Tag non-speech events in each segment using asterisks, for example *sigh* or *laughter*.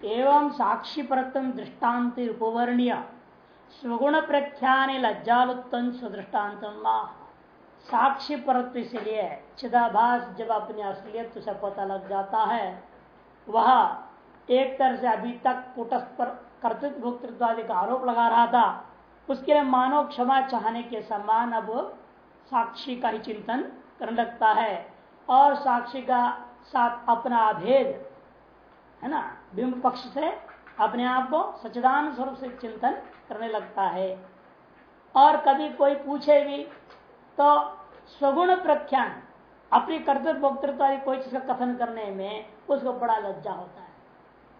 एवं साक्षी परतम दृष्टांत उपवर्णीय। स्वगुण प्रख्यान लज्जालुत्तन स्वदृष्टान्त साक्षी परत्व इसलिए चिदाभास जब अपने असलियत से पता लग जाता है। वह एक तरह से अभी तक कुटस्थ पर कर्तृत्व भोक्तृत्व आदि का आरोप लगा रहा था। उसके लिए मानव क्षमा चाहने के समान अब साक्षी का ही चिंतन करने लगता है। और साक्षी का साथ अपना अभेद है ना? बिंब पक्ष से अपने आप को सचिदान स्वरूप से चिंतन करने लगता है। और कभी कोई पूछे भी तो स्वगुण प्रख्यान, अपनी कर्तव्य भोक्तृत्व आदि कोई चीज़ का कथन करने में उसको बड़ा लज्जा होता है।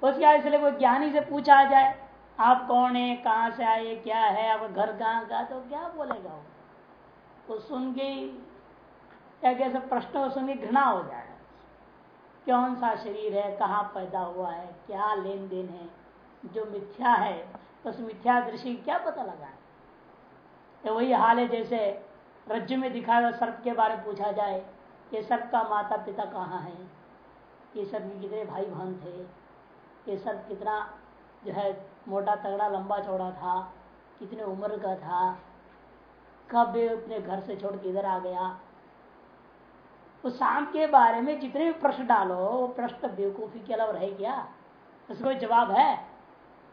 उसके इसलिए कोई ज्ञानी से पूछा जाए, आप कौन है, कहाँ से आए, क्या है आपका घर कहाँ का तो क्या बोलेगा वो? वो सुन के क्या कैसे प्रश्न सुन के घृणा हो जाए। कौन सा शरीर है, कहाँ पैदा हुआ है, क्या लेन देन है, जो मिथ्या है, उस मिथ्या दृष्टि क्या पता लगा है तो वही हाल है, जैसे रज्जु में दिखाया हुआ सर्प के बारे में पूछा जाए, ये सर्प का माता पिता कहाँ है? ये सर्प के कितने भाई बहन थे? ये सर्प कितना जो है, मोटा, तगड़ा, लंबा, चौड़ा था? कितने उम्र का था? कब अपने घर से छोड़ के इधर आ गया? उस शाम के बारे में जितने भी प्रश्न डालो, वो प्रश्न बेवकूफ़ी के अलावा रहे उसका कोई जवाब है?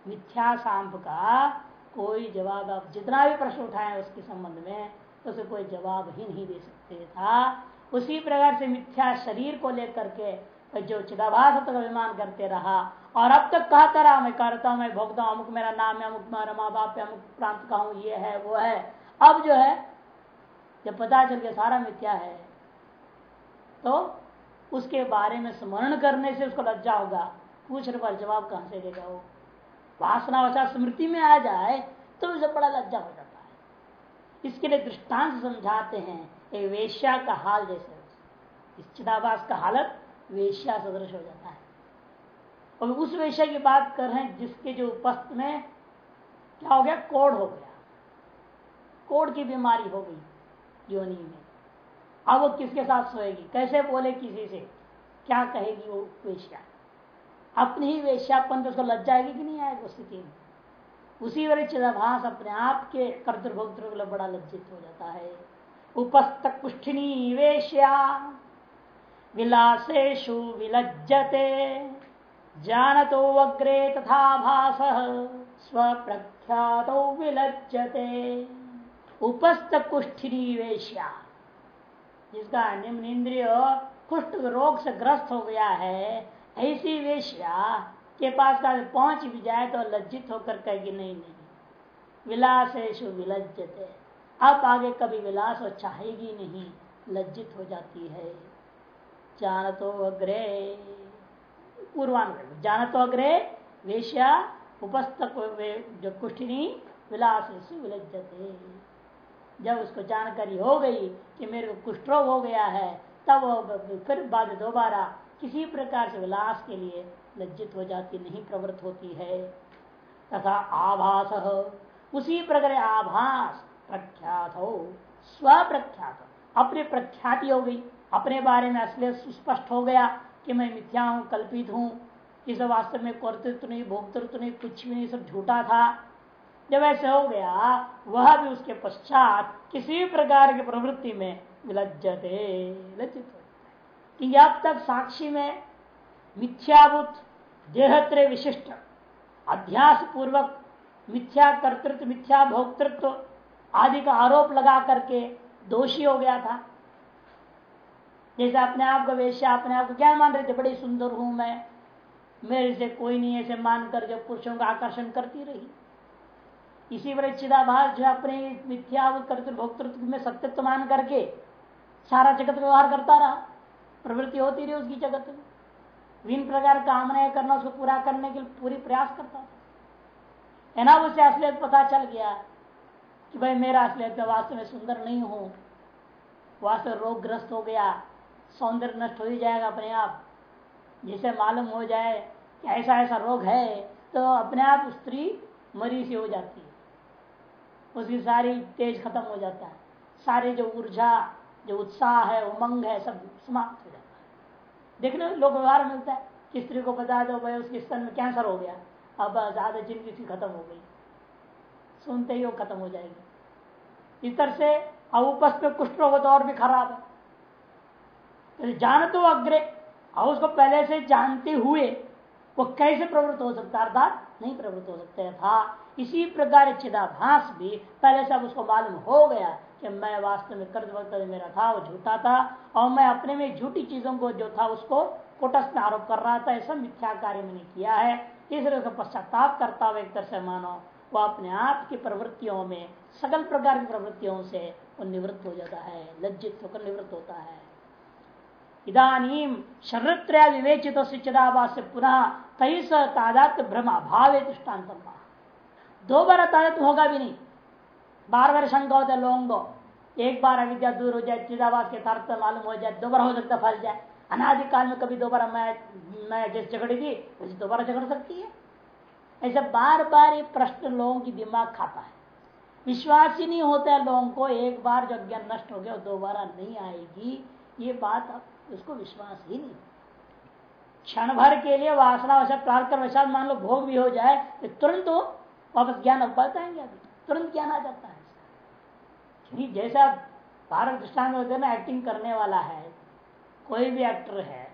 मिथ्या सांप का कोई जवाब आप जितना भी प्रश्न उठाए उसके संबंध में, उसे कोई जवाब ही नहीं दे सकते था। उसी प्रकार से मिथ्या शरीर को लेकर के जो चिदाभास तक अभिमान करते रहा, और अब तक कहता रहा, मैं करता हूँ, मैं भोगता हूँ, अमुक मेरा नाम है, अमुक मेरा माँ बाप है, अमुक प्रांत का हूँ, ये है, वो है। अब जो है, जब पता चल गया सारा मिथ्या है तो उसके बारे में स्मरण करने से उसको लज्जा होगा। पूछने पर जवाब कहाँ से देगा वो? वासनावशा स्मृति में आ जाए तो उसे बड़ा लज्जा हो जाता है। इसके लिए दृष्टांत समझाते हैं एक वेश्या का हाल जैसे। इस चिदाभास का हालत वेश्या सदृश हो जाता है। और उस वेश्या की बात कर रहे हैं जिसके जो उपस्थ में क्या हो गया? कोड हो गया। कोड की बीमारी हो गई, योनि में। अब वो किसके साथ सोएगी? कैसे बोले किसी से? क्या कहेगी वो वेश्या? अपनी ही वेश्यापन तो उसको लज्जा जाएगी कि नहीं आएगी स्थिति में? उसी वजह चिदाभास अपने आप के कर्तृभोक्तृ के बड़ा लज्जित हो जाता है। उपस्थ कुष्ठिनी वेश्या विलासेशु विलज्जते, जानतो अग्रे तथा भास स्व प्रख्यात विलज्जते। उपस्थ कुष्ठिनी वेश्या। जिसका निम्न इंद्रिय कुष्ठ रोग से ग्रस्त हो गया है, ऐसी वेश्या के पास का पहुँच भी जाए तो लज्जित होकर कहेगी नहीं नहीं। विलासेशु विलज्जते। अब आगे कभी विलास और चाहेगी नहीं, लज्जित हो जाती है। जान तो अग्रे पूर्वान जान तो अग्रे, वेश्या, उपस्थ जो कुष्ठिनी विलास विलज्जते। जब उसको जानकारी हो गई कि मेरे को कुष्ठ रोग हो गया है, तब फिर बाद दोबारा किसी प्रकार से विलास के लिए लज्जित हो जाती, नहीं प्रवृत्त होती है। तथा आभास, उसी प्रकार आभास प्रख्यात हो स्व प्रख्यात अपने प्रख्याति हो गई। अपने बारे में असलियत सुस्पष्ट हो गया कि मैं मिथ्या हूँ, कल्पित हूँ। इस वास्तव में कर्तृत्व नहीं, भोक्तृत्व नहीं, कुछ भी नहीं, सब झूठा था। जब ऐसे हो गया, वह भी उसके पश्चात किसी प्रकार की प्रवृत्ति में लज्जते लज्जित कि अब तक साक्षी में मिथ्याभूत देहत्र विशिष्ट अध्यास पूर्वक मिथ्या कर्तृत्व, मिथ्या भोक्तृत्व आदि का आरोप लगा करके दोषी हो गया था। जैसे अपने आप को वेश्या, अपने आप को क्या मान रहे थे? बड़ी सुंदर हूँ मैं। मेरे से कोई नहीं ऐसे मानकर जब पुरुषों का आकर्षण करती रही। इसी वजह चिदाभास जो अपने मिथ्या कर्तृत्व भोक्तृत्व में सत्यत्व मान करके सारा जगत व्यवहार करता रहा। प्रवृत्ति होती रही उसकी जगत में। विभिन्न प्रकार कामनाएँ करना, उसको पूरा करने के लिए पूरी प्रयास करता था। ना, उसे असलियत पता चल गया कि भाई मेरा असलियत वास्तव में सुंदर नहीं हूँ। वास्तव रोग ग्रस्त हो गया। सौंदर्य नष्ट हो ही जाएगा अपने आप। जिसे मालूम हो जाए कि ऐसा ऐसा रोग है तो अपने आप स्त्री मरी सी हो जाती है। उसकी सारी तेज खत्म हो जाता है। सारी जो ऊर्जा, जो उत्साह है, उमंग है, सब समाप्त हो जाता है। देखने लोग व्यवहार मिलता है कि स्त्री को बता दो, भाई, उसके स्तन में कैंसर हो गया। अब ज़्यादा ज़िंदगी उसकी खत्म हो गई। सुनते ही वो खत्म हो जाएगी। इस तरह से उपस्थ में कुष्ठ रोग तो और भी खराब है। तो जान तो अग्रे। और उसको पहले से जानते हुए वो कैसे प्रवृत्त हो सकता अर्थात नहीं प्रवृत्त हो सकते था इसी प्रकार चिदाभास भी पहले से अब उसको मालूम हो गया कि मैं वास्तव में कर्ज वक्त मेरा था, वो झूठा था, और मैं अपने में झूठी चीज़ों को जो था उसको कोटस में आरोप कर रहा था, ऐसा मिथ्या कार्य मैंने किया है। इसलिए उसका पश्चाताप करता हुआ एक तरह से मानो, वो अपने आप की प्रवृत्तियों में सकल प्रकार की प्रवृत्तियों से वो निवृत्त हो जाता है, लज्जित होकर निवृत्त होता है। इधानीम शरत्रया विवेचित चिदाभास से पुनः तई स तादात्म भ्रम अभाव दृष्टांत दो बार तादात्म होगा भी नहीं। बार बार शंका होता है लोगों को। एक बार अविद्या दूर हो जाए चिदाभास के तर्थ मालूम हो जाए दोबारा हो सकता फल जाए। अनादिकाल में कभी दोबारा मैं मैं जैसे झगड़ी थी, वैसे दोबारा झगड़ सकती है। ऐसा बार बार ये प्रश्न लोगों की दिमाग खाता है। विश्वास ही नहीं होता है लोगों को, एक बार जो ज्ञान नष्ट हो गया दोबारा नहीं आएगी, ये बात उसको विश्वास ही नहीं। क्षण भर के लिए वासना वशा प्रार्थ कर वशात मान लो भोग भी हो जाए तो तुरंत वापस ज्ञान अब बताएँगे अभी। तुरंत ज्ञान आ जाता है। जैसा भारत दृष्टांत होते ना एक्टिंग करने वाला है, कोई भी एक्टर है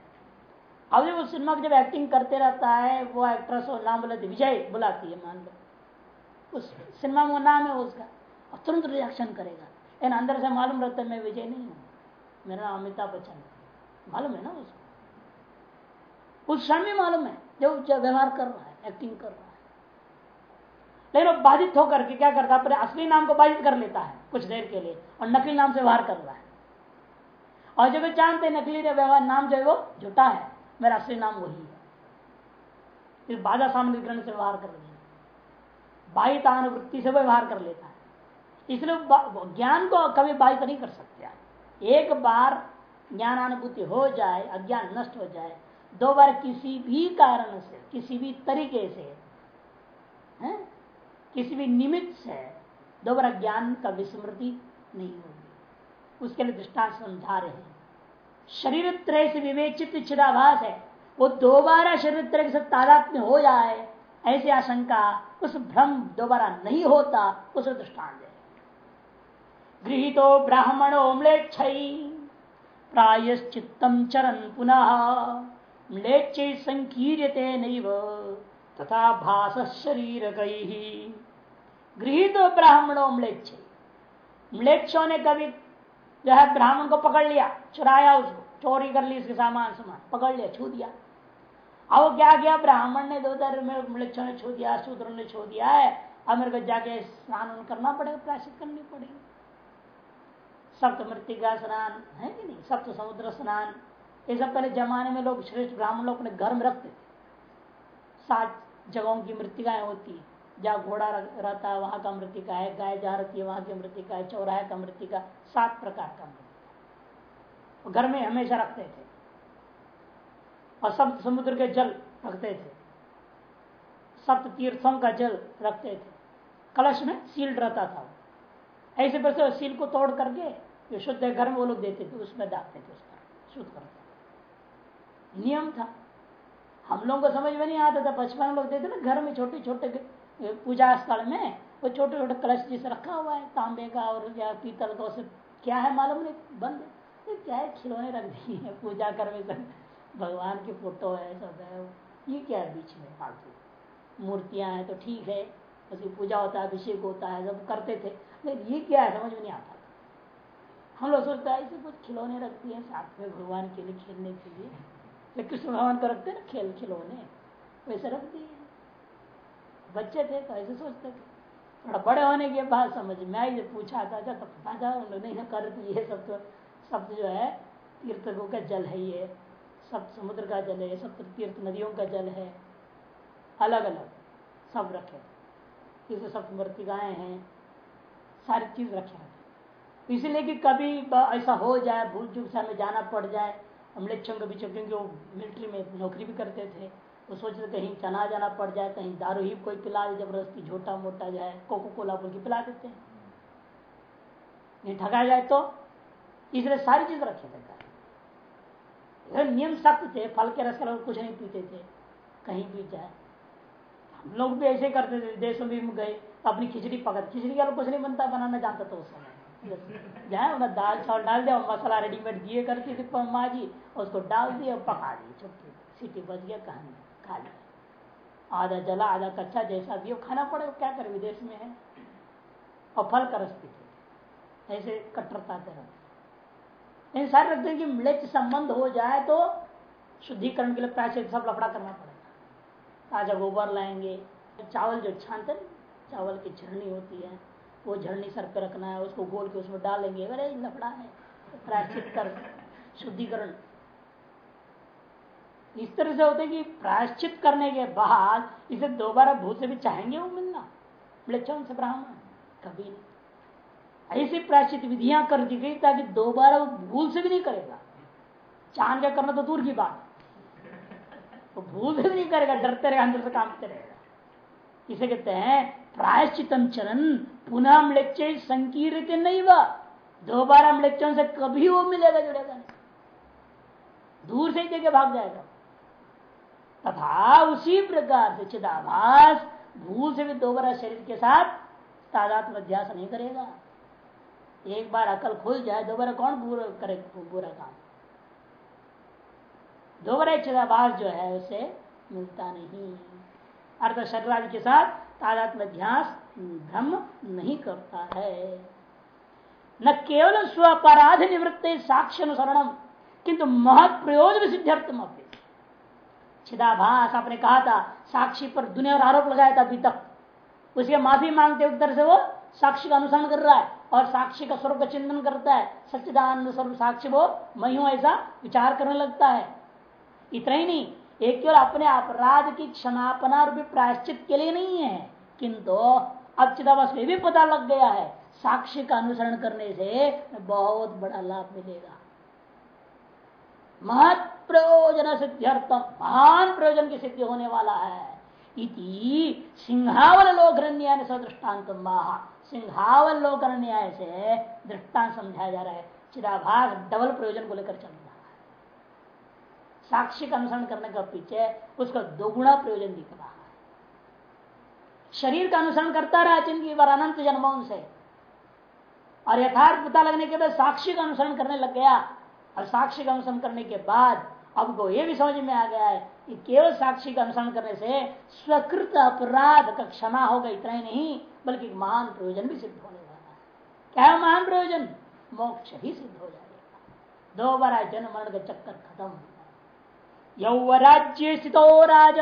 अब जब सिनेमा जब एक्टिंग करते रहता है, वो एक्ट्रेस और नाम बोलती विजय बुलाती है, मान लो। उस सिनेमा में नाम है उसका, और तुरंत रिएक्शन करेगा। लेकिन अंदर से मालूम रहता है, मैं विजय नहीं हूँ, मेरा नाम अमिताभ बच्चन मालूम है ना उसको? उस क्षण में मालूम है जब व्यवहार कर रहा है एक्टिंग कर रहा है। लेकिन वो बाधित होकर के क्या करता है, अपने असली नाम को बाधित कर लेता है, कुछ देर के लिए, और नकली नाम से व्यवहार कर रहा है। और जब जानते नकली व्यवहार, नाम जो है वो झूठा है, मेरा असली नाम वही है। फिर बाधा सामने ग्रहण से व्यवहार कर लिया बाहितानुवृत्ति से व्यवहार कर लेता है। इसलिए ज्ञान को कभी बाधित नहीं कर सकते। एक बार ज्ञानानुभूति हो जाए, अज्ञान नष्ट हो जाए दो बार किसी भी कारण से, किसी भी तरीके से, है? किसी भी निमित्त से दो बार ज्ञान का विस्मृति नहीं होगी। उसके लिए दृष्टांत समझा रहे हैं। शरीर त्रय से विवेचित चिदाभास है। वो दोबारा शरीर त्रय से तादात्म्य हो जाए, ऐसी आशंका उस भ्रम दोबारा नहीं होता, उस दृष्टान है गृहितो ब्राह्मणो म्लेच्छ प्रायश्चित्तम चरण पुनः। म्लेच्छ संकीर्यते नैव, तथा भास शरीर गई गृहितो ब्राह्मणो म्लेच्छ। म्लेच्छों ने कभी जो है ब्राह्मण को पकड़ लिया, चुराया उसको, चोरी कर ली इसके सामान सामान, पकड़ लिया, छू दिया। अब क्या किया? ब्राह्मण ने दो दर मृक्षों ने छू दिया, शूद्र ने छू दिया है। अब मेरे को जाके स्नान करना पड़ेगा प्राशित करनी पड़ेगी। सप्त मृतिका स्नान, है कि नहीं? सप्त समुद्र स्नान। ये सब पहले जमाने में लोग, श्रेष्ठ ब्राह्मण लोग अपने घर में रखते थे। सात जगहों की मृतिकाएँ होती है। जहाँ घोड़ा रहता है, वहाँ का मृतिका है, गाय जहाँ रहती है, वहाँ की मृतिका है, चौराहे का मृतिका, सात प्रकार का मृतिका। घर में हमेशा रखते थे। और सप्त समुद्र के जल रखते थे। सप्त तीर्थों का जल रखते थे। कलश में सील्ड रहता था ऐसे पर सील को तोड़ करके जो शुद्ध घर में वो लोग देते थे, उसमें डालते थे उसका, शुद्ध करते नियम था। हम लोगों को समझ में नहीं आता था बचपन लोग देते ना घर में छोटे छोटे पूजा स्थल में वो छोटे छोटे कलश जैसे रखा हुआ है, तांबे का और या पीतल का, उसे क्या है मालूम नहीं, बंद क्या है, खिलौने रख दिए हैं पूजा करने भगवान की फ़ोटो है, सब है, ये क्या है बीच में? फालतू। मूर्तियाँ हैं तो ठीक है, उसकी पूजा होता है, अभिषेक होता है, सब करते थे। लेकिन ये क्या है, समझ में नहीं आता हम लोग सोचते हैं, ऐसे कुछ खिलौने रखती हैं साथ में भगवान के लिए, खेलने के लिए। कृष्ण भगवान को रखते ना, खेल, खिलौने। वैसे रख दिए बच्चे थे तो ऐसे सोचते थे। थोड़ा बड़े होने के बाद समझ में आई, जब पूछा था, जब तो पता था नहीं कर ये सब तो सब जो है तीर्थों का जल है ये। सब समुद्र का जल है सब तीर्थ नदियों का जल है। अलग अलग सब रखे। इसमें सब मृतिकाएँ हैं, सारी चीज़ रखे हैं। इसलिए कि कभी ऐसा हो जाए भूल चूक से हमें जाना पड़ जाए हम लेक्चर के बीच क्योंकि वो मिलिट्री में नौकरी भी करते थे। तो सोचते कहीं चना जाना पड़ जाए, कहीं दारू ही कोई पिला दे ज़बरदस्ती झोटा मोटा जो है कोको कोला बोल के पिला देते हैं। नहीं ठगा जाए तो इसलिए सारी चीज़ रखे थे। नियम सख्त थे फल के रस का कुछ नहीं पीते थे, कहीं भी जाए। हम लोग भी ऐसे करते थे, देशों में गए, अपनी खिचड़ी पकड़, खिचड़ी का कुछ नहीं बनता, बनाना जानता था उस समय। जाए दाल चावल डाल दिया मसाला रेडीमेड दिए करती थी माँ जी उसको डाल दिया पका दी छुट्टी सीटी बच गया, कहानी खा लिया आधा जला, आधा कच्चा, जैसा भी खाना पड़े, क्या करे, विदेश में है। और फल का रस पीते ऐसे कट्टरता इन सारे रखते हैं कि मिलच संबंध हो जाए तो शुद्धिकरण के लिए पैसे सब लफड़ा करना पड़ेगा। ताज़ा गोबर लाएँगे। चावल जो छानते चावल की झरनी होती है। वो झरनी सर पे रखना है, उसको गोल के उसमें डालेंगे अरे लफड़ा है। प्रायश्चित कर, शुद्धिकरण। इस तरह से होते कि प्रायश्चित करने के बाद इसे दोबारा भूत से भी चाहेंगे वो मिलना। मिलच्छा से ब्राह्मण। कभी नहीं। ऐसी प्रायश्चित विधियाँ कर दी गई ताकि दोबारा वो भूल से भी नहीं करेगा। चाँद का करना तो दूर की बात। वो भूल से भी नहीं करेगा, डरते रहेगा अंदर से कामते रहेगा इसे कहते हैं प्रायश्चितम चरण पुनः मृत्य संकीर्त नहीं वह दोबारा मृत्यों से कभी वो मिलेगा जुड़ेगा दूर से ही देखे भाग जाएगा। तथा उसी प्रकार से चिदाभास भूल से भी दोबारा शरीर के साथ तादात्म अध्यास नहीं करेगा। एक बार अकल खुल जाए, दोबारा कौन बुरा करे, बुरा काम? दोबारा चिदाभास जो है, उसे मिलता नहीं। अर्थ शरीर के साथ तादात्म अध्यास भ्रम नहीं करता है। न केवल स्वपराध निवृत्त साक्ष्य अनुसरणम किंतु महत प्रयोजन सिद्धार्थम अपनी छिदाभास आपने कहा था, साक्षी पर दुनिया और आरोप लगाया था अभी तक। उसके माफ़ी मांगते उत्तर से वो साक्षी का अनुसरण कर रहा है और साक्षी का स्वरूप चिंतन करता है। सच्चिदानंद स्वरूप साक्षी वो मैं हूँ ऐसा विचार करने लगता है। इतना ही नहीं, एक केवल अपने अपराध की क्षमापना रूपी प्रायश्चित के लिए नहीं है। किंतु अब चिदाभास में भी पता लग गया है साक्षी का अनुसरण करने से बहुत बड़ा लाभ मिलेगा। महत प्रयोजन सिद्ध्यर्थम, महान प्रयोजन की सिद्धि होने वाला है। इति सिंहावल लोकरण्य सदृष्टान्त महा। सिंहावल लोकरण्य से दृष्टांत समझाया जा रहा है। चिदाभास डबल प्रयोजन को लेकर चल रहा है। साक्षी का अनुसरण करने का पीछे उसका दोगुना प्रयोजन दिख रहा है। शरीर का अनुसरण करता रहा ज़िंदगी बार अनंत जन्मों से और यथार्थ पता लगने के बाद साक्षी का अनुसरण करने लग गया। और साक्षी का अनुसरण करने के बाद अब को यह भी समझ में आ गया है कि केवल साक्षी का अनुसरण करने से स्वकृत अपराध का क्षमा होगा, इतना ही नहीं, बल्कि महान प्रयोजन भी सिद्ध होने वाला है। क्या है महान प्रयोजन? मोक्ष ही सिद्ध हो जाएगा। दो बार जन्म मरण का चक्कर खत्म हो यौवराज्य स्थितो राज।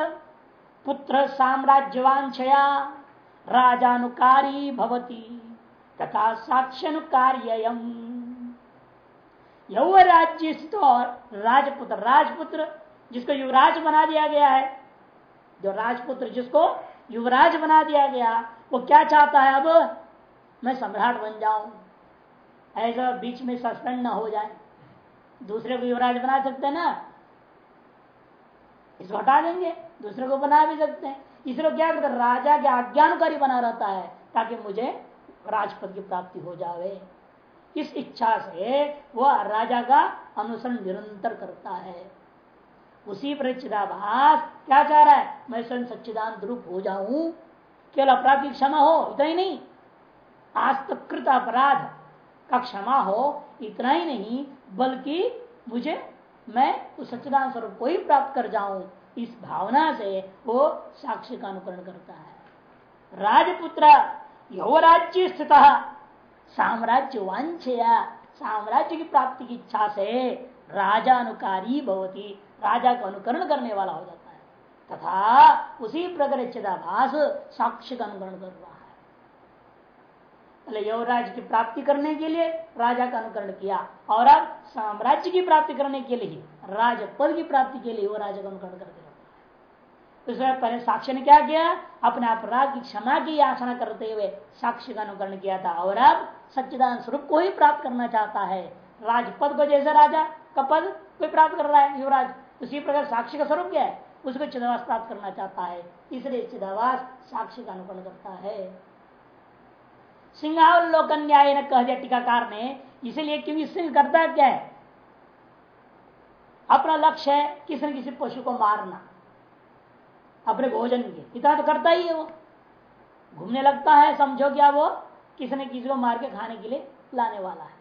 पुत्र साम्राज्यवांछया राजानुकारी भवती, तथा साक्ष्यनुकार्ययम। यौव राज्य स्थित और राजपुत्र राजपुत्र जिसको युवराज बना दिया गया है, जो राजपुत्र जिसको युवराज बना दिया गया, वो क्या चाहता है अब? मैं सम्राट बन जाऊँ। ऐसा बीच में सस्पेंड ना हो जाए। दूसरे को युवराज बना सकते ना? इसको हटा देंगे। दूसरे को बना भी सकते हैं। इसलिए क्या करते राजा के आज्ञानकारी बना रहता है, ताकि मुझे राजपद की प्राप्ति हो जाए इस इच्छा से वह राजा का अनुसरण निरंतर करता है। उसी पर चिदाभास क्या चाह रहा है? मैं स्वयं सच्चिदान रूप हो जाऊँ। केवल अपराध की क्षमा हो, इतना ही नहीं। आज तक कृत अपराध का क्षमा हो, इतना ही नहीं, बल्कि मुझे, मैं उस सच्चिदान स्वरूप को ही प्राप्त कर जाऊँ। इस भावना से वो साक्षी का अनुकरण करता है। राजपुत्र, यौवराज्य स्थित, साम्राज्य वांछया, साम्राज्य की प्राप्ति की इच्छा से राजा अनुकारी भवती, राजा का अनुकरण करने वाला हो जाता है। तथा उसी प्रकार चिदाभास साक्ष्य का अनुकरण कर रहा है। पहले युवराज की प्राप्ति करने के लिए राजा का अनुकरण किया, और अब साम्राज्य की प्राप्ति करने के लिए राज पद की प्राप्ति के लिए वो राजा का अनुकरण करते पहले साक्ष्य ने क्या किया? अपने अपराध की क्षमा की याचना करते हुए साक्ष्य का अनुकरण किया था। और अब सच्चिदान स्वरूप को ही प्राप्त करना चाहता है। राजपद को जैसे राजा का पद कोई प्राप्त कर रहा है युवराज। उसी प्रकार साक्षी का स्वरूप क्या है? उसको चिदावास प्राप्त करना चाहता है। इसलिए चिदावास साक्षी का अनुकरण करता है। सिंहावलोकन न्याय ने कह दिया टीकाकार ने, इसलिए क्योंकि सिंह करता क्या है? अपना लक्ष्य है किसी न किसी पशु को मारना। अपने भोजन के। इतना तो करता ही है वो। घूमने लगता है, समझो क्या वो किसी ने किसी को मार के खाने के लिए लाने वाला है।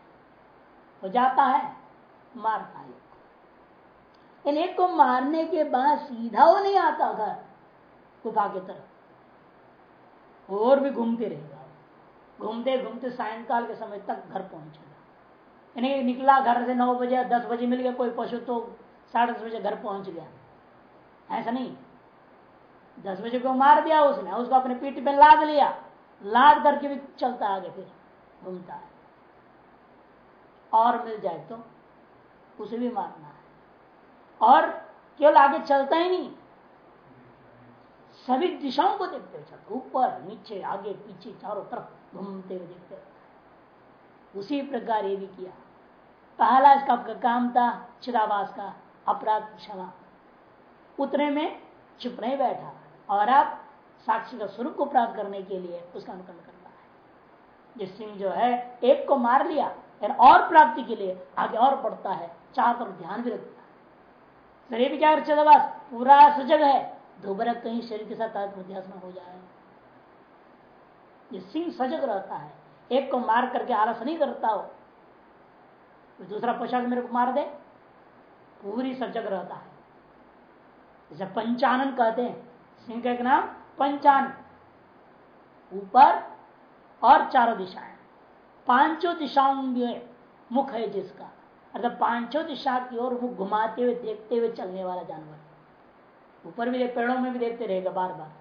वो जाता है, मारता है इन एक को मारने के बाद सीधा वो नहीं आता घर, गुफा की तरफ़। और भी घूमते रहेगा घूमते घूमते सायंकाल के समय तक घर पहुंचेगा। यानी निकला घर से नौ बजे दस बजे मिल गया, कोई पशु तो साढ़े दस बजे घर पहुँच गया। ऐसा नहीं। दस बजे को मार दिया उसने, उसको अपने पीठ पे लाद लिया। लाद करके भी चलता आगे फिर घूमता है। और मिल जाए तो उसे भी मारना है। और केवल आगे चलता ही नहीं, सभी दिशाओं को देखते हुए चलता ऊपर, नीचे, आगे, पीछे, चारों तरफ़ घूमते हुए देखते उसी प्रकार ये भी किया। पहला इसका काम था चिदावास का अपराध क्षमा। उतने में चुप नहीं बैठा। और आप साक्षी का स्वरूप को प्राप्त करने के लिए उसका अनुकरण करना है। जिस सिंह जो है, एक को मार लिया और प्राप्ति के लिए आगे और बढ़ता है, चार तरफ़ ध्यान भी रखता है। भी क्या कर पूरा सजग है। दोबारा कहीं शरीर के साथ अध्यास हो जाए। ये सिंह सजग रहता है। एक को मार करके आलस नहीं करता हो तो दूसरा पोशाक मेरे को मार दे। पूरी सजग रहता है। जैसे पंचानन कहते हैं। सिंह का एक नाम पंचान। ऊपर और चारों दिशाएँ। पाँचों दिशाओं में मुख है जिसका। अर्थात पाँचों दिशा की ओर मुख घुमाते हुए, देखते हुए चलने वाला जानवर। ऊपर भी पेड़ों में भी देखते रहेगा बार बार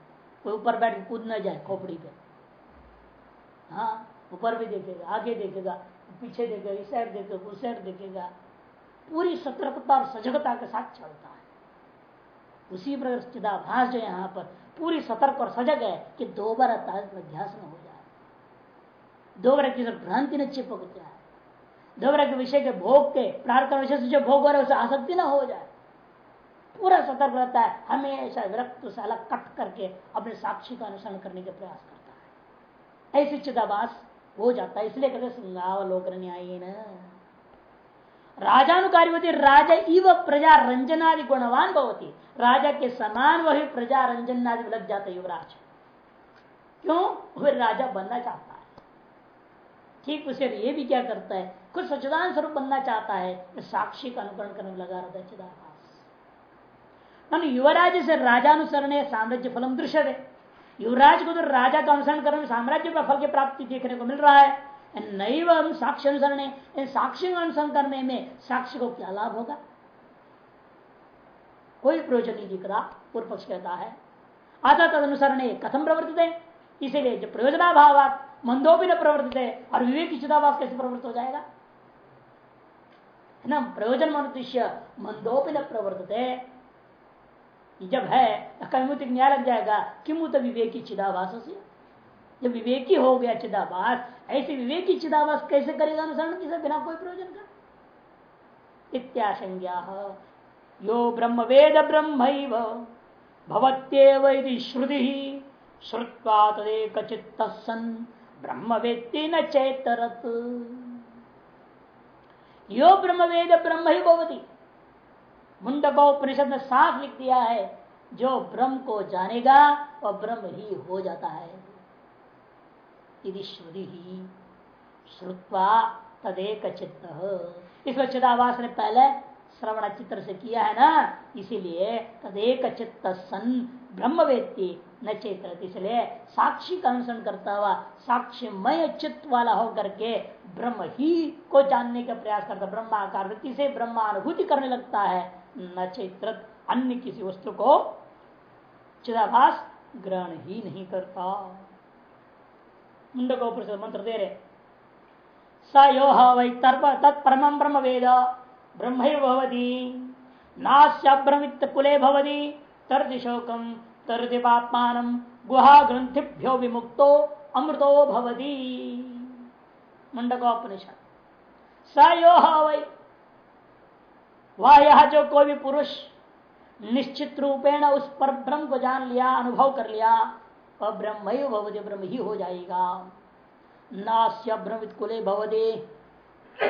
कोई ऊपर बैठ कूद ना जाए खोपड़ी पे। हाँ ऊपर भी देखेगा, आगे देखेगा, पीछे देखेगा, इस साइड देखेगा, उस साइड देखेगा। पूरी सतर्कता और सजगता के साथ चलता है। उसी प्रकार चिदाभास जो यहाँ पर पूरी सतर्क और सजग है कि दो बार अध्यास न हो जाए। दो बार की भ्रांति न चिपक जाए। दो बार के विषय के भोग के, प्रार्थना विषय से जो भोग हो रहा है, उसे आसक्ति न हो जाए। पूरा सतर्क रहता है, हमेशा विरक्त से अलग कट करके अपने साक्षी का अनुसरण करने के प्रयास करता है। ऐसी चिदाभास हो जाता है, इसलिए कहते सिंगावलोकन न्याय न राजानुकारी होती राजा इव प्रजा रंजनादि गुणवान भवती। राजा के समान वही प्रजा रंजन आदि लग जाता युवराज। क्यों? वह राजा बनना चाहता है। ठीक उसे ये भी क्या करता है? खुद सचिदान स्वरूप बनना चाहता है। तो साक्षी का अनुकरण करने लगा रहता है युवराज से राजानुसरण साम्राज्य फलम दृश्य युवराज को तो राजा का अनुसरण करने साम्राज्य का फल की प्राप्ति देखने को मिल रहा है। नहीं साक्ष्य अनुसरण साक्ष्य अनुसरण करने में साक्ष्य को क्या लाभ होगा कोई प्रयोजन नहीं दिख रहा पूर्व पक्ष कहता है अतः तद अनुसरण कथम प्रवर्तित है इसीलिए जो प्रयोजनाभाव मंदो भी न प्रवर्तित है और विवेक चिदाभाव कैसे प्रवृत्त हो जाएगा है ना प्रयोजन मनुष्य मंदो भी न प्रवर्तित है जब है कमुत न्याय लग जाएगा किमुत विवेकी चिदाभास जब विवेकी हो गया चिदाभास ऐसे विवेकी चिदाभास कैसे करेगा अनुसरण? किसे बिना कोई प्रयोजन का इत्याशंज्ञा। यो ब्रह्म वेद ब्रह्म भवत्येव श्रुति। श्रुवा तदेक चित्त सन। ब्रह्म वेत्ति न चेतरत। यो ब्रह्म वेद ब्रह्म ही भवती। मुंडको उपनिषद ने साफ़ लिख दिया है, जो ब्रह्म को जानेगा, वह ब्रह्म ही हो जाता है। श्रुति। श्रुत्वा तदेक चित्त इसको चिदावास ने पहले श्रवण चित्र से किया है ना, इसीलिए तदेक चित्त सन ब्रह्म व्यक्ति न चेत्र इसलिए साक्षी का अनुसरण करता हुआ साक्षीमय चित्त वाला होकर के ब्रह्म ही को जानने का प्रयास करता ब्रह्माकार वृत्ति से ब्रह्मानुभूति करने लगता है। न चेत्र अन्य किसी वस्तु को चिदाभास ग्रहण ही नहीं करता। मुंड को मंत्र दे रहे स यो वै तत्परम ब्रह्म वेद ब्रह्मैर्भवती नास्याभ्रमित कुले भवती तर्दिशोकम तर्दिपात्मान गुहा ग्रंथिभ्यो विमुक्तो, अमृतो भवती। मुंडकोपनिषद। स यो वै वह यह जो कोई भी पुरुष निश्चित रूपेण उस पर ब्रह्म को जान लिया, अनुभव कर लिया वह ब्रह्म ही भवदे ब्रह्म ही हो जाएगा नास्य ब्रह्मित कुले भवदे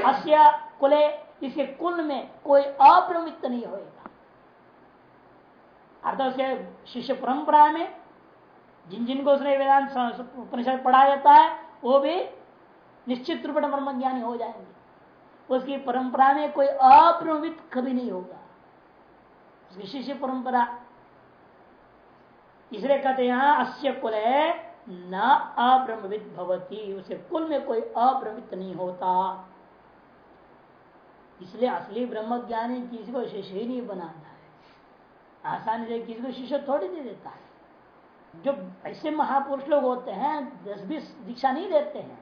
अस्य कुले इसके कुल में कोई अप्रमित नहीं होगा अर्थात उसके शिष्य परंपरा में जिन जिनको उसने वेदांत उपनिषद पढ़ाया जाता है, वो भी निश्चित रूप में ब्रह्म ज्ञानी हो जाएँगे। उसकी परंपरा में कोई अप्रमित कभी नहीं होगा। उसकी शिष्य परंपरा इसलिए कहते यहाँ अस्य कुल है, न अब्रह्मविद भवती, उसे कुल में कोई अब्रमित नहीं होता। इसलिए असली ब्रह्म ज्ञानी किसी को शिष्य ही नहीं बनाता है। आसानी से किसी को शिष्य थोड़ी दे देता है। जो ऐसे महापुरुष लोग होते हैं, दस बीस दीक्षा नहीं देते हैं।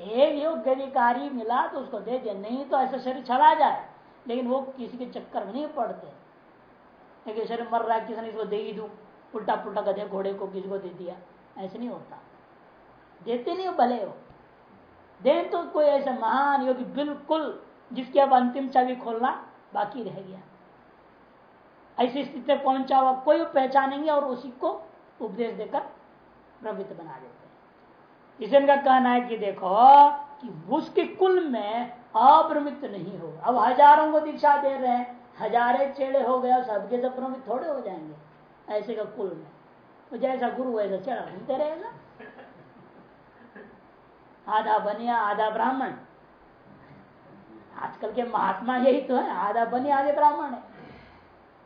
एक योग्य अधिकारी मिला तो उसको दे दे नहीं तो ऐसा शरीर चला जाए, लेकिन वो किसी के चक्कर में नहीं पड़ते। शरीर मर रहा है, किसी ने इसको दे ही दू। उल्टा पुल्टा गधे घोड़े को किसी को दे दिया। ऐसे नहीं होता। देते नहीं हो, भले हो। दे तो कोई ऐसा महान योगी बिल्कुल, जिसकी अब अंतिम चाबी खोलना बाकी रह गया। ऐसी स्थिति पहुँचा हुआ कोई पहचानेंगे और उसी को उपदेश देकर प्रवृत्त बना देते हैं। इसे इनका कहना है कि देखो, कि उसके कुल में अप्रमित नहीं हो। अब हज़ारों को दीक्षा दे रहे हैं। हजारे चेड़े हो गए सबके सब प्रमित थोड़े हो जाएँगे। ऐसे का कुल में। तो जैसा गुरु वैसा चेड़ा घूमते रहेगा। आधा बनिया, आधा ब्राह्मण। आजकल के महात्मा यही तो है, आधा बनिया, आधे ब्राह्मण है।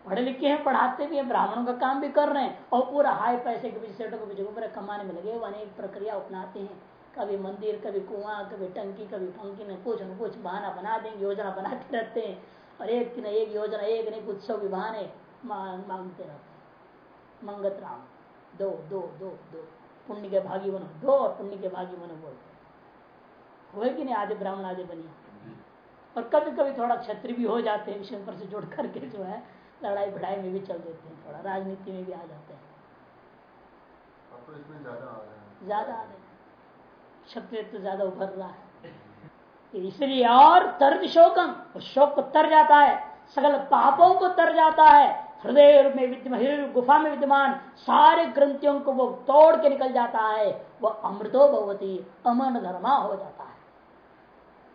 पढ़े लिखे हैं, पढ़ाते भी हैं, ब्राह्मणों का काम भी कर रहे हैं। और पूरा हाई पैसे के पीछे सेटों के पीछे घूम कमाने में लगे अनेक प्रक्रिया अपनाते हैं। कभी मंदिर, कभी कुआँ, कभी टंकी, कभी फंकी में कुछ न कुछ बहाना बना देंगे, योजना बनाते रहते हैं। और एक न एक योजना एक न एक उत्सव के बहाने मांगते रहते मंगत राम। दो दो दो दो। पुण्य के भागी बनो। दो और पुण्य के भागी बनो बोलते हुए कि नहीं? आधे ब्राह्मण आधे बनी और कभी कभी थोड़ा क्षत्रि भी हो जाते हैं विषय पर से जुड़ करके जो है लड़ाई भिड़ाई में भी चल देते हैं थोड़ा। राजनीति में भी आ जाते हैं। तो ज़्यादा आ रहे हैं। क्षत्रिय तो ज़्यादा उभर रहा है। इसलिए और तर्द शोकम शोक को तर जाता है, सकल पापों को तर जाता है, हृदय में विद्यमान गुफा में विद्यमान सारे ग्रंथियों को वो तोड़ के निकल जाता है वह अमृतो भगवती अमन धर्मा हो जाता है।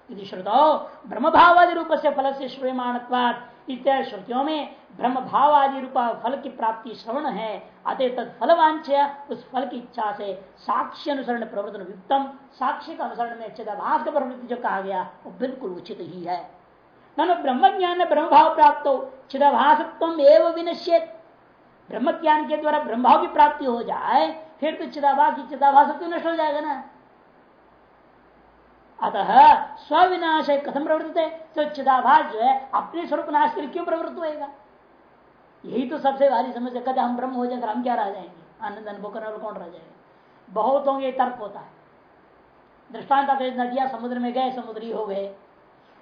यदि श्रुतो ब्रह्म भावादि रूप से फल से श्रूयमाण इत्यादि श्रुतियों में ब्रह्म भाव आदि रूप फल की प्राप्ति श्रवण है। अतः तद फलवांच उस फल की इच्छा से साक्ष्य अनुसरण प्रवर्तन युक्तम। साक्ष्य का अनुसरण में चिदाभास का प्रवृत्ति जो कहा गया, वो बिल्कुल उचित ही है। न ब्रह्म ज्ञान ब्रह्म भाव प्राप्त हो चिदाभासत्व एवं विनश्यत। ब्रह्म ज्ञान के द्वारा ब्रह्म भाव की प्राप्ति हो जाए, फिर तो चिदाभास चिदाभास नष्ट हो जाएगा ना। अतः स्विनाश कथम प्रवृत्त है तो चिदाभास जो है अपने स्वरूप नाश के लिए क्यों प्रवृत्त होएगा? यही तो सबसे भारी समस्या। कहते हम ब्रह्म हो जाएँगे हम क्या रह जाएँगे? आनंद अनुभव करने वाले कौन रह जाएगा? बहुतों ये तर्क होता है। दृष्टांत नदियाँ समुद्र में गए, समुद्री हो गए।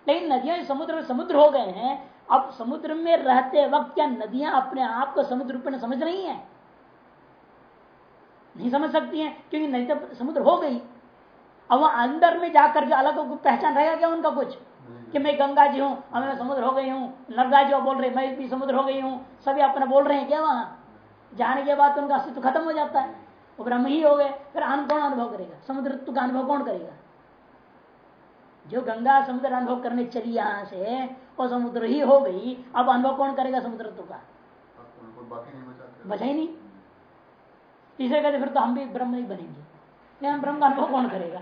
लेकिन नदियाँ समुद्र में समुद्र हो गए हैं, अब समुद्र में रहते वक्त क्या नदियाँ अपने आप को समुद्र रूप में समझ रही हैं? नहीं समझ सकती हैं, क्योंकि नदी तो समुद्र हो गई। अब वहाँ अंदर में जाकर के अलग पहचान रहेगा क्या उनका कुछ कि मैं गंगा जी हूँ हमें समुद्र हो गई हूँ नर्मदा जी बोल रहे मैं भी समुद्र हो गई हूँ सभी अपना बोल रहे हैं क्या वहाँ? जाने के बाद उनका अस्तित्व खत्म हो जाता है। वो ब्रह्म ही हो गए फिर आन कौन अनुभव करेगा? समुद्र का अनुभव कौन करेगा? जो गंगा समुद्र अनुभव करने चली यहाँ से वो समुद्र ही हो गई अब अनुभव कौन करेगा समुद्र का? बचा ही नहीं। इसे कहते फिर तो हम भी ब्रह्म नहीं बनेंगे। हम ब्रह्म का अनुभव कौन करेगा?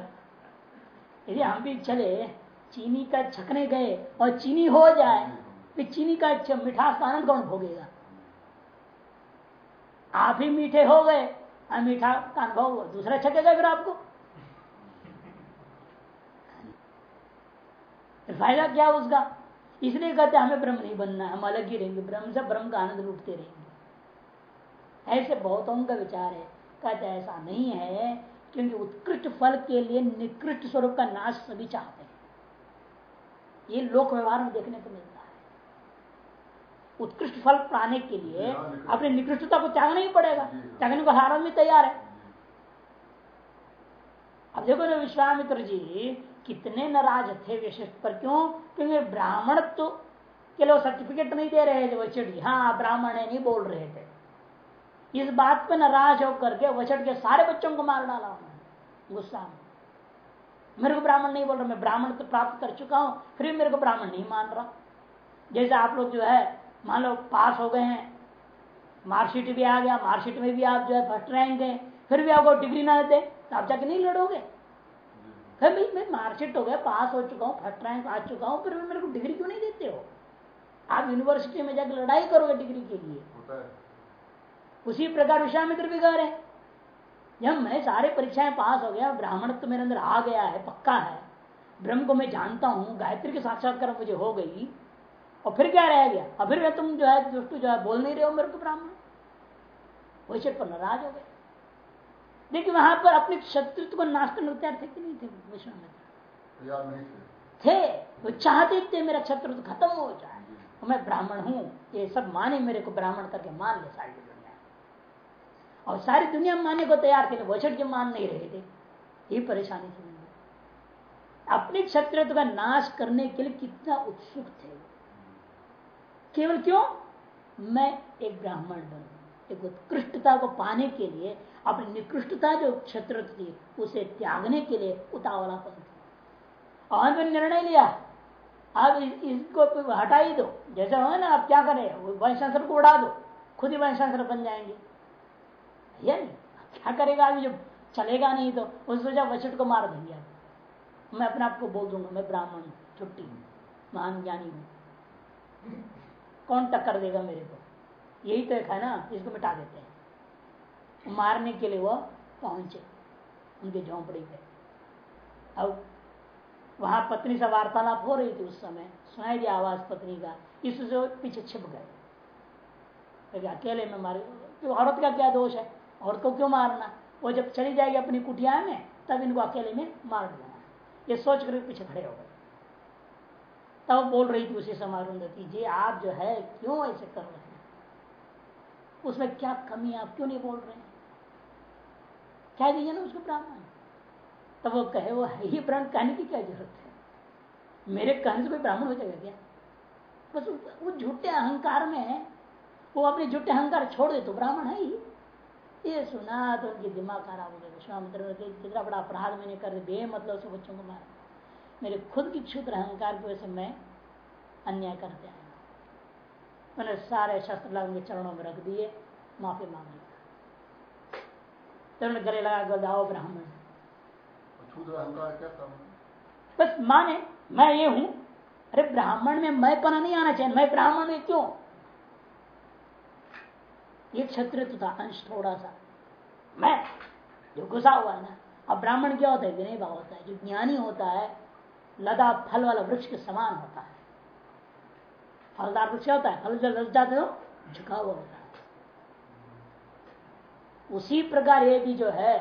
यदि हम भी चले, चीनी का छकने गए और चीनी हो जाए तो चीनी का मिठास का आनंद कौन भोगेगा? आप ही मीठे हो गए, और मीठा का अनुभव दूसरा छकेगा फिर आपको। फ़ायदा क्या उसका? इसलिए कहते हमें ब्रह्म नहीं बनना हम अलग ही रहेंगे, ब्रह्म से ब्रह्म का आनंद लूटते रहेंगे। ऐसे बहुतों का विचार है, कहते ऐसा नहीं है क्योंकि उत्कृष्ट फल के लिए निकृष्ट स्वरूप का नाश सभी चाहते हैं। ये लोक व्यवहार में देखने को मिलता है। उत्कृष्ट फल पाने के लिए अपनी निकृष्टता को त्यागना ही पड़ेगा। त्यागने को हर आदमी तैयार है। अब देखो ना विश्वामित्र जी कितने नाराज़ थे विशिष्ट पर क्यों? क्योंकि ब्राह्मण तो के लोग सर्टिफिकेट नहीं दे रहे थे वचट हाँ ब्राह्मण है नहीं बोल रहे थे। इस बात पे नाराज़ होकर के वचट के सारे बच्चों को मार डाला गुस्सा में मेरे को ब्राह्मण नहीं बोल रहा मैं ब्राह्मण तो प्राप्त कर चुका हूँ फिर भी मेरे को ब्राह्मण नहीं मान रहा। जैसे आप लोग जो है मान लो पास हो गए हैं मार्कशीट भी आ गया मार्कशीट में भी आप जो है फ़र्स्ट रैंक गए फिर भी आपको डिग्री ना देते तो आप जाके नहीं लड़ोगे? फिर भी मैं मार्कशीट हो गया पास हो चुका हूँ फ़र्स्ट रैंक आ चुका हूँ फिर भी मेरे को डिग्री क्यों नहीं देते हो? आप यूनिवर्सिटी में जाकर लड़ाई करोगे डिग्री के लिए। उसी प्रकार विश्वामित्र भी कह रहे हैं जब मैं सारे परीक्षाएँ पास हो गया ब्राह्मण तो मेरे अंदर आ गया है पक्का है। ब्रह्म को मैं जानता हूँ गायत्री के साक्षात्कार मुझे हो गई। और फिर क्या रह गया? और फिर तुम जो है दुष्टु जो है बोल नहीं रहे हो मेरे को ब्राह्मण। वैसे पर नाराज़ हो गए। देखिए वहाँ पर अपने शत्रुत्व को नाश करने तैयार थे कि नहीं थे? विश्वामित्र थे। वो चाहते थे मेरा शत्रुत्व खत्म हो जाए। मैं ब्राह्मण हूँ। ये सब माने मेरे को ब्राह्मण करके मान ले सारी। और सारी दुनिया मानने को तैयार थे वचट जो मान नहीं रहे थे। ये परेशानी थी अपने क्षत्रित्व का नाश करने के लिए कितना उत्सुक थे केवल क्यों? मैं एक ब्राह्मण बनू एक उत्कृष्टता को पाने के लिए, अपनी निकृष्टता जो क्षत्र थी, उसे त्यागने के लिए उतावलापन था। और निर्णय लिया, अब इसको हटा ही दो। जैसे हो ना आप क्या करें? वंशांसर को उड़ा दो। खुद ही वंशांसर बन जाएँगे। या नहीं। क्या करेगा अभी जब चलेगा नहीं तो उस सोचा वचट को मार देंगे मैं अपने आप को बोल दूँगा, मैं ब्राह्मण छुट्टी हूँ, महान ज्ञानी हूँ। कौन टक्कर देगा मेरे को? यही तो एक है ना, इसको मिटा देते हैं। मारने के लिए वो पहुँचे, उनके झोंपड़ी पे। अब वहाँ पत्नी से वार्तालाप हो रही थी उस समय, सुनाई दिया आवाज़ पत्नी का, इससे पीछे छिप गए। अकेले में मारे तो औरत का क्या दोष है? औरत को क्यों मारना? वो जब चली जाएगी अपनी कुटिया में, तब इनको अकेले में मार देना ये सोच कर पीछे खड़े हो गए। तब बोल रही थी उसी समारोह जी आप जो है, क्यों ऐसे कर रहे हैं? उसमें क्या कमी है? आप क्यों नहीं बोल रहे हैं? क्या दीजिए ना उसको ब्राह्मण? तब वो कहे, वो है ही ब्राह्मण, कहने की क्या ज़रूरत है? मेरे कहने से कोई ब्राह्मण हो जाएगा क्या? बस वो झूठे अहंकार में है। वो अपने झूठे अहंकार छोड़ दे तो ब्राह्मण है ही। ये सुना तो उनकी दिमाग खराब हो गया विश्वामित्र कितना बड़ा अपराध मैंने कर दिए मतलब से बच्चों को मारा। मेरे खुद की क्षुद्र अहंकार की वजह से मैं अन्याय करते आया मैंने सारे शस्त्र लगा उनके चरणों में रख दिए माफ़ी मांग ली। तो उन्होंने गले लगा गदाओ ब्राह्मण। बस माने मैं ये हूँ। अरे ब्राह्मण में मैं पना नहीं आना चाहिए मैं ब्राह्मण में क्यों? ये क्षत्रिय था अंश थोड़ा सा। मैं जो घुसा हुआ है ना अब ब्राह्मण क्या होता है विनय भाव होता है जो ज्ञानी होता है लदा फल वाला वृक्ष के समान होता है। फलदार वृक्ष होता है फल जो लग जाते हो झुका हुआ होता है। उसी प्रकार ये भी जो है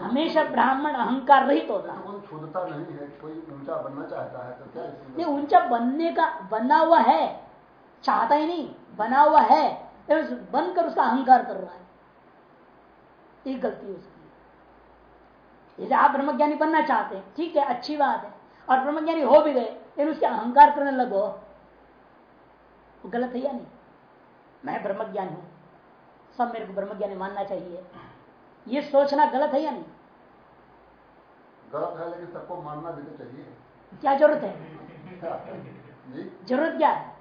हमेशा ब्राह्मण अहंकार रहित होता है। नहीं है कोई ऊँचा बनना चाहता है तो क्या नहीं ऊँचा बनने का बना हुआ है चाहता ही नहीं बना हुआ है। बनकर उसका अहंकार कर रहा है। एक गलती उसकी जैसे आप ब्रह्मज्ञानी बनना चाहते हैं ठीक है अच्छी बात है। और ब्रह्मज्ञानी हो भी गए लेकिन उसके अहंकार करने लगो वो गलत है या नहीं? मैं ब्रह्मज्ञानी हूँ। सब मेरे को ब्रह्मज्ञानी मानना चाहिए। ये सोचना गलत है या नहीं? गलत है लेकिन सबको मानना भी तो चाहिए। क्या ज़रूरत है? *laughs* ज़रूरत क्या है?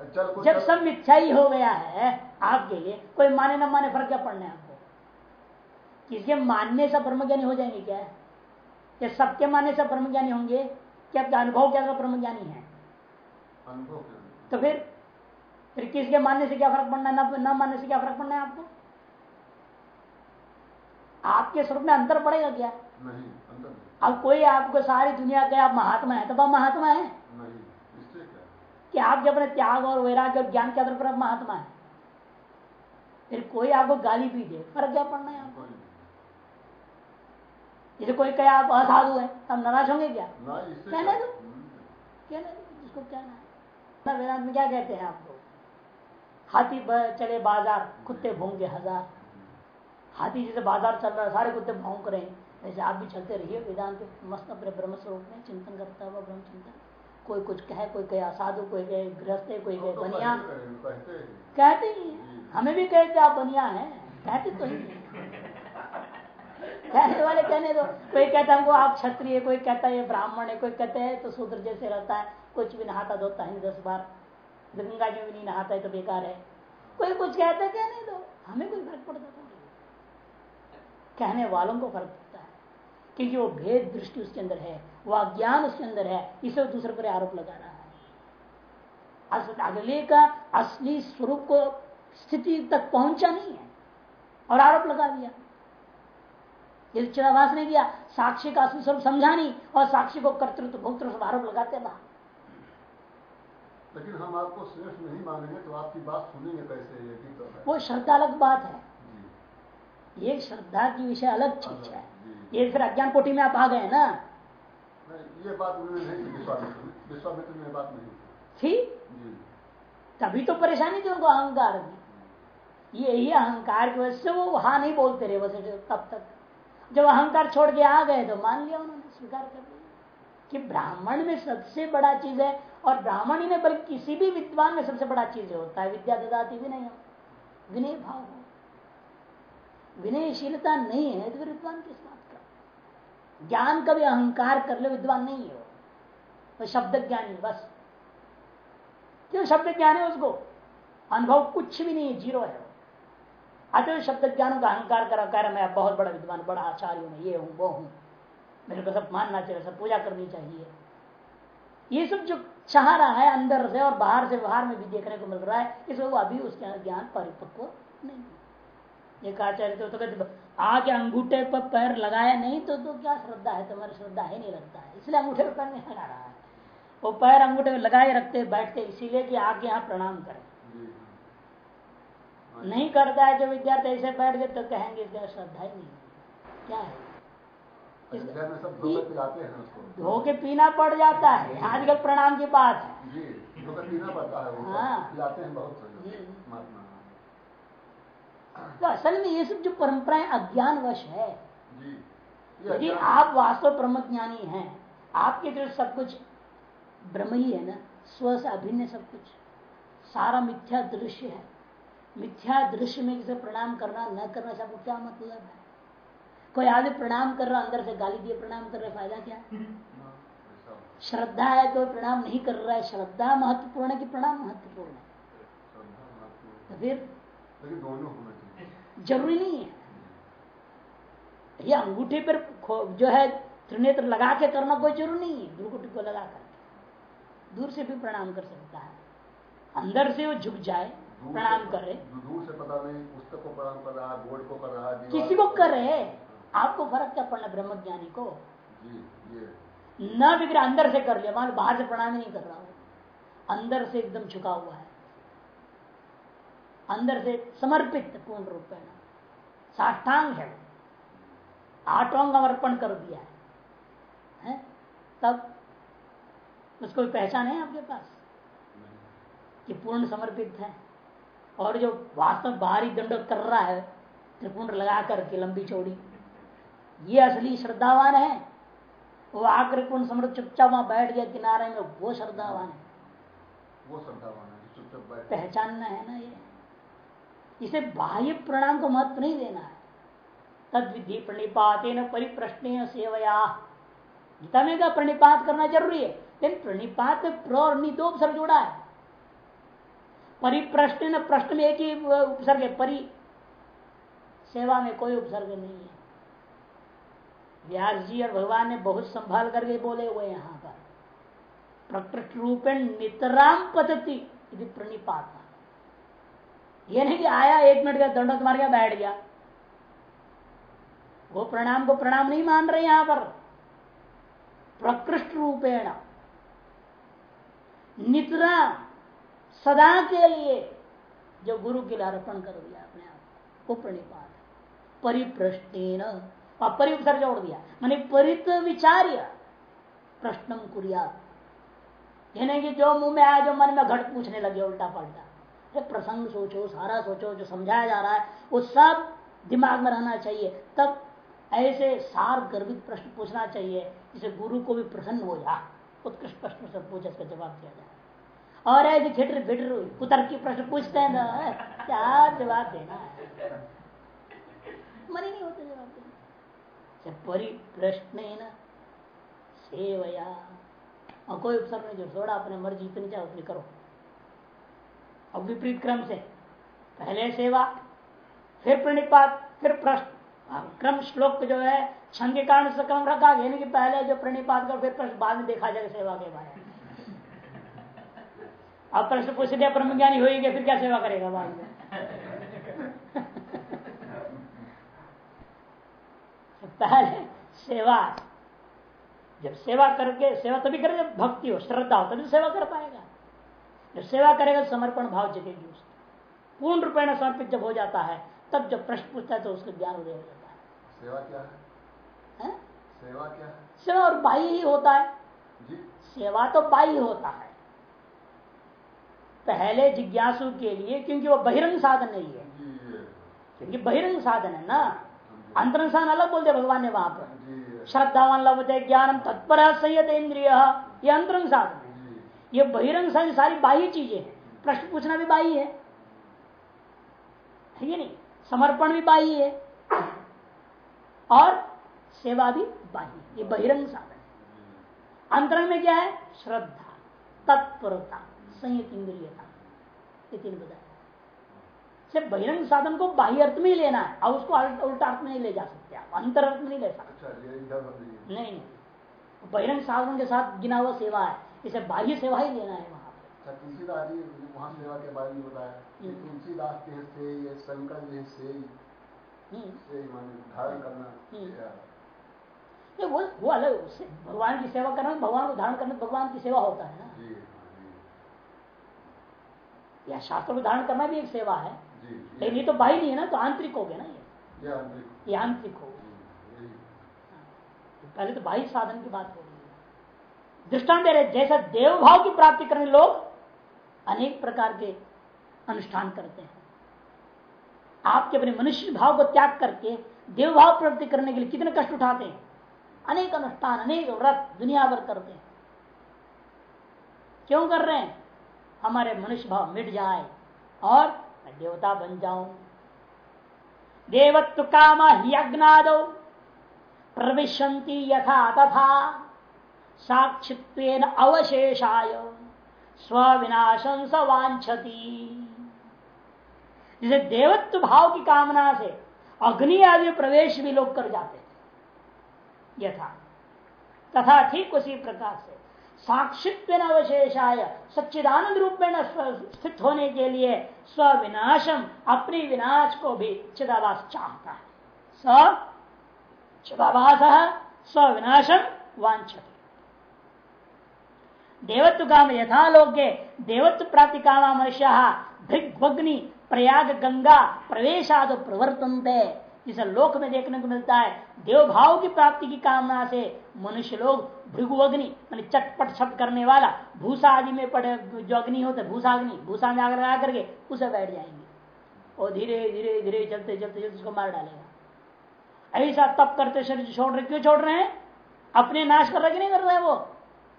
जब सब मिथ्या ही हो गया है आपके लिए कोई माने ना माने फ़र्क क्या पड़ना है आपको? किसके मानने से ब्रह्मज्ञानी हो जाएँगे क्या? या सबके मानने से ब्रह्मज्ञानी होंगे? क्या आपका अनुभव क्या ब्रह्मज्ञानी है? तो फिर फिर किसके मानने से क्या फ़र्क पड़ना है? ना मानने से क्या फ़र्क पड़ना है आपको? आपके स्वरूप में अंतर पड़ेगा क्या? नहीं अंतर अब कोई आपको सारी दुनिया के आप महात्मा है तो आप महात्मा है। कि आप जब अपने त्याग और वैराग्य और ज्ञान के आधार पर महात्मा है फिर कोई आपको गाली भी दे फ़र्क क्या पड़ना है आपको? जैसे कोई कहे आप असाधु है तब नाराज़ होंगे क्या? कहने दो। कहने दो जिसको कहना है। वेदांत में क्या कहते हैं आपको हाथी चले बाज़ार कुत्ते भोंगे हज़ार। हाथी जैसे बाज़ार चल रहा है सारे कुत्ते भोंक रहे हैं। वैसे आप भी चलते रहिए वेदांत मस्त अपने ब्रह्म स्वरूप में चिंतन करता हुआ ब्रह्म चिंतन कोई कुछ कहे कोई कहे असाधु कोई कहे गृहस्थ कोई कहे तो बनिया। कहते ही हमें भी कहते आप बनिया है। कहते तो ही कहने वाले कहने दो। कोई कहता हमको आप क्षत्रिय कोई कहता है ब्राह्मण है कोई कहते हैं तो शूद्र जैसे रहता है। कुछ भी नहाता धोता है दस बार। गंगा जी भी नहीं नहाता है तो बेकार है। कोई कुछ कहता है कहने दो। हमें कोई फ़र्क पड़ता थोड़ी कहने वालों को फ़र्क पड़ता है। क्योंकि वो भेद दृष्टि उसके अंदर है। वह ज्ञान उसके अंदर है। इसे दूसरे पर आरोप लगा रहा है। अगले का असली स्वरूप को स्थिति तक पहुँचा नहीं है। और आरोप लगा दिया। यदि चिराभास ने किया साक्षी का असली स्वरूप समझा नहीं और साक्षी को कर्तृत्व भोक्तृत्व आरोप लगाते बाहर। लेकिन हम आपको श्रेष्ठ नहीं मानेंगे तो आपकी बात सुनेंगे कैसे? ये भी तो वो श्रद्धा अलग बात है। ये श्रद्धा की विषय अलग चीज़ है। ये फिर अज्ञान कोटि में आप आ गए ना? ये बात उन्होंने नहीं की विश्वामित्र विश्वामित्र में बात नहीं थी? तभी तो परेशानी थी उनको अहंकार की। ये यही अहंकार की वजह से वो वहाँ नहीं बोलते रहे वैसे तब तक। जब अहंकार छोड़ के आ गए तो मान लिया उन्होंने स्वीकार कर लिया। कि ब्राह्मण में सबसे बड़ा चीज़ है और ब्राह्मण ही नहीं बल्कि किसी भी विद्वान में सबसे बड़ा चीज़ होता है। विद्या ददाती विनय हो विनय भाव हो। विनयशीलता नहीं है तो विद्वान किस बात का? ज्ञान का भी अहंकार कर ले, विद्वान नहीं हो तो शब्द ज्ञानी, बस। क्यों शब्द ज्ञान है उसको? अनुभव कुछ भी नहीं है, ज़ीरो है अतः शब्द ज्ञान का अहंकार करा कर मैं बहुत बड़ा विद्वान, बड़ा आचार्य हूँ ये हूँ, वो हूँ। मेरे को सब मानना चाहिए, सब पूजा करनी चाहिए। ये सब जो चाह रहा है, अंदर से और बाहर से बाहर में भी देखने को मिल रहा है, इसमें वो अभी उसके ज्ञान परिपक्व नहीं एक आचार्य तो, तो कहते आगे अंगूठे पर पैर लगाया नहीं तो तो क्या श्रद्धा है? तुम्हारी श्रद्धा है नहीं लगता है। इसलिए अंगूठे पर पैर नहीं लगा रहा है। वो पैर अंगूठे में लगाए रखते बैठते इसीलिए कि आगे यहाँ प्रणाम करें। हाँ। नहीं करता है जो विद्यार्थी ऐसे बैठ गए तो कहेंगे इसका श्रद्धा ही नहीं क्या है? हैं धो के पीना पड़ जाता है। आजकल प्रणाम की बात है। है वो हाँ। पिलाते हैं बहुत से जी। लोग, महात्मा तो असल में ये सब जो परंपराएँ अज्ञान वश है यदि आप वास्तव ब्रह्म ज्ञानी है आपके जो सब कुछ ब्रह्म ही है ना स्व से अभिन्न सब कुछ सारा मिथ्या दृश्य है। मिथ्या दृश्य में किसे प्रणाम करना न करना से आपको क्या मतलब है? कोई आदमी प्रणाम कर रहा अंदर से गाली दिए प्रणाम कर रहे फ़ायदा क्या? श्रद्धा है कोई प्रणाम नहीं कर रहा है। श्रद्धा महत्वपूर्ण है कि प्रणाम महत्वपूर्ण है? तो फिर? दोनों ज़रूरी नहीं है। ये अंगूठे पर जो है त्रिनेत्र लगा के करना कोई ज़रूरी नहीं है भ्रुकुटी को लगा करके। दूर से भी प्रणाम कर सकता है। अंदर से वो झुक जाए प्रणाम करे। दूर से पता नहीं पुस्तक को प्रणाम कर रहा है बोर्ड को कर रहा है किसी को करे आपको फ़र्क क्या पड़ना ब्रह्म ज्ञानी को न बिगड़े अंदर से कर लिया मान बाहर से प्रणाम ही नहीं कर रहा हो अंदर से एकदम झुका हुआ है। अंदर से समर्पित पूर्ण रूप में साष्टांग है। वो। आठों का अर्पण कर दिया है, है? तब उसको पहचान है आपके पास? कि पूर्ण समर्पित है। और जो वास्तव में बाहरी दंड कर रहा है त्रिपुंड लगा करके लंबी चौड़ी ये असली श्रद्धावान है। वो आकर पूर्ण समर्थ चुपचाप वहाँ बैठ गया किनारे में वो श्रद्धावान है। वो श्रद्धावान है पहचानना है ना ये। इसे बाह्य प्रणाम को महत्व नहीं देना है। तद विधि प्रणिपात परिप्रश्न सेवया। गीता में का प्रणिपात करना ज़रूरी है, लेकिन प्रणिपात में प्र नि दो उपसर्ग जोड़ा है। परिप्रश्न प्रश्न में एक ही उपसर्ग है, परि। सेवा में कोई उपसर्ग नहीं है। व्यास जी और भगवान ने बहुत संभाल करके बोले हुए यहाँ पर। प्रकृष्ट रूपेण नितराम पद्धति प्रणिपात। ये नहीं कि आया, एक मिनट का दंडक मार गया बैठ गया। वो प्रणाम को प्रणाम नहीं मान रहे यहाँ पर। प्रकृष्ट रूपेण। नितरा सदा के लिए जो गुरु के लिए अर्पण कर दिया अपने आप को प्रणिपात परिप्रश्न परि उपसर्ग जोड़ दिया। मैंने परित विचार्य प्रश्नम कुरिया ये नहीं कि जो मुँह में आया, जो मन में घट पूछने लगे उल्टा पलटा अरे प्रसंग सोचो सारा सोचो जो समझाया जा रहा है वो सब दिमाग में रहना चाहिए। तब ऐसे सार गर्भित प्रश्न पूछना चाहिए जिसे गुरु को भी प्रसन्न हो जा। उत्कृष्ट प्रश्न से पूछे इसका जवाब दिया जाए। और ऐसे छिटर फिटर कुतर की प्रश्न पूछते हैं ना क्या जवाब देना है? मन ही नहीं होता जवाब देना। परिप्रश्न सेवया। और कोई उपसर्ग नहीं जो थोड़ा अपने मर्ज़ी इतनी चाहे उतनी करो। अब विपरीत क्रम से। पहले सेवा, फिर प्रणिपात, फिर प्रश्न। क्रम श्लोक जो है, छंद के कारण से क्रम रखा गया कि पहले जो प्रणिपात कर, फिर प्रश्न बाद में देखा जाएगा सेवा के बारे में। अब प्रश्न पूछ दिया ब्रह्म ज्ञानी हो फिर क्या सेवा करेगा बाद में? पहले सेवा, जब सेवा करके, सेवा तभी करेगा भक्ति हो, श्रद्धा हो, तभी सेवा कर पाएगा। जब सेवा करेगा तो समर्पण भाव जगेगी उसको। पूर्ण रूपेण समर्पित जब हो जाता है तब जब प्रश्न पूछता है तो उसका ज्ञान उदय हो जाता है। सेवा क्या है, है? सेवा क्या है? सेवा और बाह्य ही होता है। जी। सेवा तो बाह्य होता है। पहले जिज्ञासु के लिए क्योंकि वो बहिरंग साधन नहीं है। क्योंकि बहिरंग साधन है ना। अंतरंग साधन अलग बोलते भगवान ने वहाँ पर। जी श्रद्धावान लभते ज्ञानम तत्पर संयत इंद्रिय अंतरंग साधन ये बहिरंग साधन सारी बाह्य चीज़ें हैं। प्रश्न पूछना भी बाह्य है। है ये नहीं? समर्पण भी बाह्य है। और सेवा भी बाह्य ये बहिरंग साधन अंतरंग में क्या है? श्रद्धा तत्परता संयत इंद्रियता। ये तीन बताया सिर्फ़ बहिरंग साधन को बाह्य अर्थ में ही लेना है। और उसको उल्टा अर्थ में नहीं ले जा सकते आप। अंतर अर्थ में नहीं ले सकते। नहीं नहीं। बहिरंग साधन के साथ गिना हुआ सेवा है। इसे बाह्य सेवा ही लेना है वहाँ पे। अच्छा वहाँ सेवा के बारे में बताया कि हम्म। तुलसीदास के से ये शंकर जी से धारण करना हम्म। वो वो अलग उससे भगवान की सेवा करना भगवान को धारण करना भगवान की सेवा होता है ना। जी हाँ, या शास्त्र को धारण करना भी एक सेवा है। लेकिन ये तो बाह्य नहीं है ना तो आंतरिक हो गया ना ये। ये आंतरिक। हो हम्म, यही। पहले तो बाह्य साधन की बात हो दृष्टांत दे रहे, जैसा देव भाव की प्राप्ति करने लोग अनेक प्रकार के अनुष्ठान करते हैं। आपके अपने मनुष्य भाव को त्याग करके देव भाव प्राप्ति करने के लिए कितने कष्ट उठाते हैं? अनेक अनुष्ठान, अनेक व्रत दुनिया भर करते हैं। क्यों कर रहे हैं? हमारे मनुष्य भाव मिट जाए और देवता बन जाऊँ। देवत्व काम ही प्रविशंति यथा तथा। साक्षित्वेन अवशेषाय। स्विनाशं स वांछति जैसे देवत्व भाव की कामना से अग्नि आदि प्रवेश भी लोग कर जाते थे। यथा। तथा ठीक उसी प्रकार से साक्षित्व अवशेषाय सच्चिदानंद रूप में स्थित होने के लिए स्विनाशम अपने विनाश को भी चिदावास चाहता है। स चिदाभास स्विनाशम वांछति देवत्व काम यथा लोके देवत्व प्राप्ति कामा मनुष्य भृग्वग्नि प्रयाग, गंगा, प्रवेशाद प्रवर्तनते। जिसे लोक में देखने को मिलता है देव भाव की प्राप्ति की कामना से मनुष्य लोग भृगुअग्नि मान चटपट शब्द करने वाला, भूसा आदि में पड़े जो अग्नि होता है, भूसा अग्नि, भूसा में आग लगा करके, उसे बैठ जाएँगे। और धीरे धीरे धीरे चलते चलते चलते उसको मार डालेगा। ऐसा तप करते शरीर छोड़ रहे, क्यों छोड़ रहे हैं? अपने नाश कर रहे कि नहीं कर रहे वो?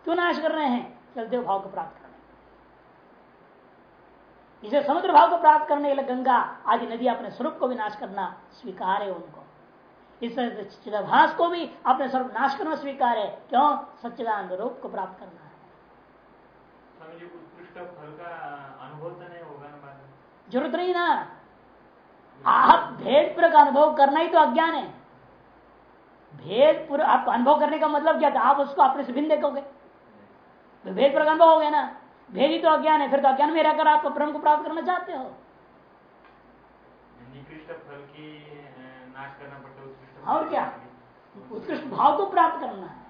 क्यों नाश कर रहे हैं? चलते भाव को प्राप्त करने। इसे समुद्र भाव को प्राप्त करने के लिए गंगा आदि नदी अपने स्वरूप को विनाश करना स्वीकार है उनको। इस चिदाभास को भी अपने स्वरूप नाश करना स्वीकार है। क्यों? सच्चिदानंद रूप को प्राप्त करना है। तो ज़रूरत नहीं ना। आप भेद पूर्वक अनुभव करना ही तो अज्ञान है। भेद पूर्व आप अनुभव करने का मतलब क्या था? आप उसको अपने से भिन्न देखोगे। तो भेद पूर्वक अनुभव हो गया ना। भेद ही तो अज्ञान है फिर तो अज्ञान में रहकर आप ब्रह्म को प्राप्त करना चाहते हो। फल की नाश करना पड़ता है और क्या? उत्कृष्ट भाव को प्राप्त करना है।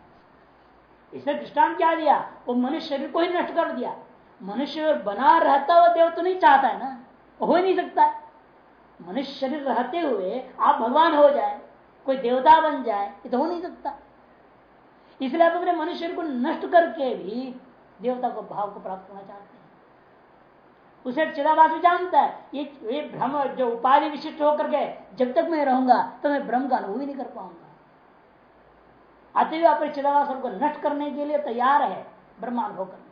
इसने दृष्टांत क्या दिया? वो मनुष्य शरीर को ही नष्ट कर दिया। मनुष्य बना रहता हुआ देव तो नहीं चाहता है ना। हो ही नहीं सकता। मनुष्य शरीर रहते हुए आप भगवान हो जाए कोई देवता बन जाए ये तो हो नहीं सकता। इसलिए आप अपने मनुष्य शरीर को नष्ट करके भी देवता को भाव को प्राप्त करना चाहते हैं। उसे चिदाभास भी जानता है, ये ये भ्रम जो उपाधि विशिष्ट होकर के जब तक मैं रहूँगा तो मैं ब्रह्म का अनुभव ही नहीं कर पाऊँगा। अतएव अपने चिदाभास को नष्ट करने के लिए तैयार है, ब्रह्मानुभव करने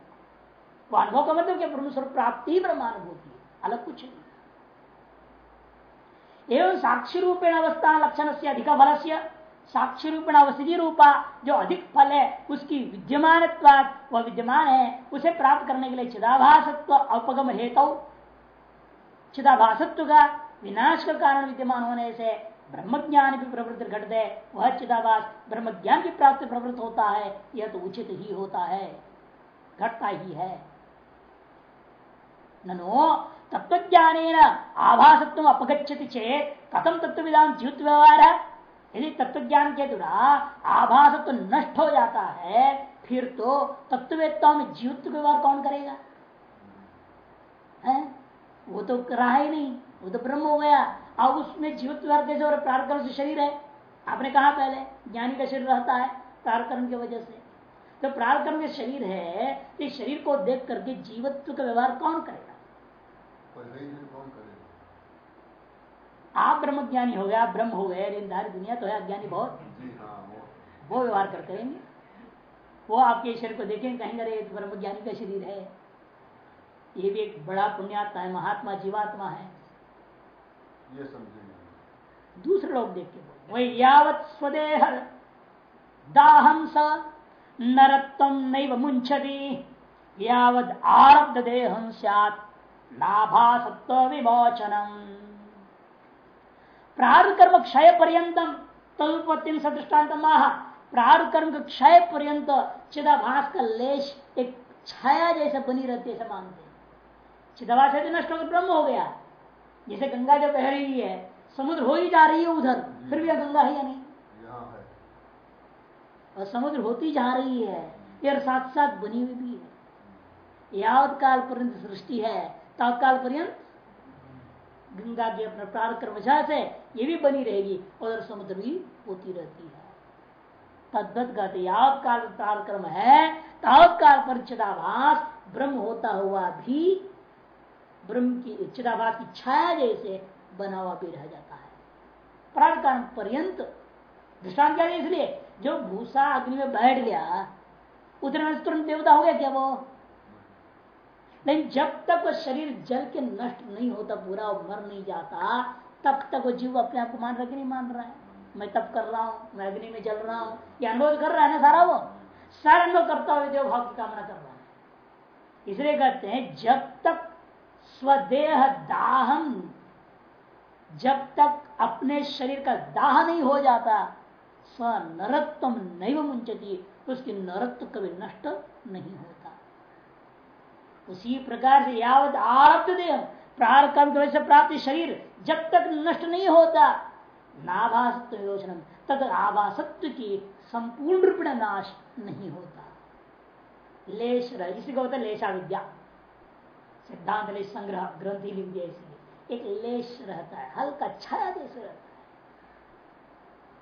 वो अनुभव का मतलब क्या? ब्रह्म स्वरूप प्राप्ति ही ब्रह्मानुभूति अलग कुछ नहीं। एवं साक्षी रूपेण अवस्था लक्षण से अधिका फल से साक्षी रूपण अवस्थिति रूपा, जो अधिक फल है, उसकी विद्यमान वह विद्यमान है, उसे प्राप्त करने के लिए चिदाभासत्व अपगम हेतु। चिदाभासत्व का विनाश का कारण विद्यमान होने से ब्रह्म ज्ञान की प्रवृत्ति घटते वह चिदाभास ब्रह्म ज्ञान की प्राप्ति प्रवृत्त होता है, यह तो उचित ही होता है, घटता ही है। ननो तत्व ज्ञान आभासत्व अपगछति चेत कथम तत्व विधान जीवित व्यवहार है यदि तत्व ज्ञान के द्वारा आभासत्व नष्ट हो जाता है, फिर तो तत्ववेत्ताओं में जीवित व्यवहार कौन करेगा? है? वो तो रहा ही नहीं, वो तो ब्रह्म हो गया। अब उसमें जीवित व्यवहार कैसे और प्रारकर्म से शरीर है। आपने कहा पहले, ज्ञानी का शरीर रहता है प्रारकर्म की वजह से। तो प्रारकर्म के शरीर है इस शरीर को देख करके जीवत्व का व्यवहार कौन करेगा? आप ब्रह्म ज्ञानी हो गया ब्रह्म हो गए लेकिन दुनिया तो है अज्ञानी बहुत। हाँ वो वो व्यवहार करते रहेंगे। वो आपके शरीर को देखेंगे कहेंगे अरे ब्रह्म ज्ञानी का शरीर है। ये भी एक बड़ा पुण्यात्मा है महात्मा जीवात्मा है। ये दूसरे लोग देख के बोल वही यावत स्वदेह दाहम स नरत्तम नैव मुंचती यावद आरब्ध देहम सैत लाभासत्व विमोचनम प्रारूप कर्म क्षय पर्यतम तदुपत्ति सदृष्टान्त माह प्रारूप कर्म के क्षय पर्यंत चिदाभास का लेश एक छाया जैसे बनी रहती है मानते चिदाभास नष्ट होकर ब्रह्म हो गया। जैसे गंगा जब बह रही है समुद्र हो ही जा रही है उधर फिर भी गंगा है या नहीं? और समुद्र होती जा रही है ये साथ साथ बनी हुई भी है। यावत काल पर्यंत सृष्टि है तत्काल पर्यंत गंगा के प्रार कर्मशा से ये भी बनी रहेगी, और समुद्र भी होती रहती है। तद्वत कहते यावत काल प्रार कर्म है तावत काल पर चिदाभास, ब्रह्म होता हुआ भी ब्रह्म की, चिदाभास की छाया जैसे बना हुआ भी रह जाता है। प्राण काल पर्यंत दृष्टान क्या इसलिए, जो भूसा अग्नि में बैठ गया उतने तुरंत देवता हो गया क्या वो? लेकिन जब तक वो शरीर जल के नष्ट नहीं होता पूरा वो मर नहीं जाता, तब तक वो जीव अपने आप को मान रहा कि नहीं मान रहा है? मैं तब कर रहा हूँ, मैं अग्नि में जल रहा हूँ, ये अनुभव कर रहा है ना सारा वो? सारा अनुभव करता हुआ देव भाव की कामना कर रहा है। इसलिए कहते हैं, जब तक स्वदेह दाहम, जब तक अपने शरीर का दाह नहीं हो जाता, स्व नरत्व नहीं मुंचती उसकी नरत्व कभी नष्ट नहीं होता। उसी प्रकार से यावत आरब्ध देह प्रार कर्म से प्राप्त शरीर, जब तक नष्ट नहीं होता, नाभासत्व योजना तद आभासत्व की संपूर्ण रूप नाश नहीं होता। लेश इसी को होता लेशा विद्या सिद्धांत लेश संग्रह, ग्रंथि लिख दिया इसलिए एक लेश रहता है, हल्का छाया जैसे रहता है।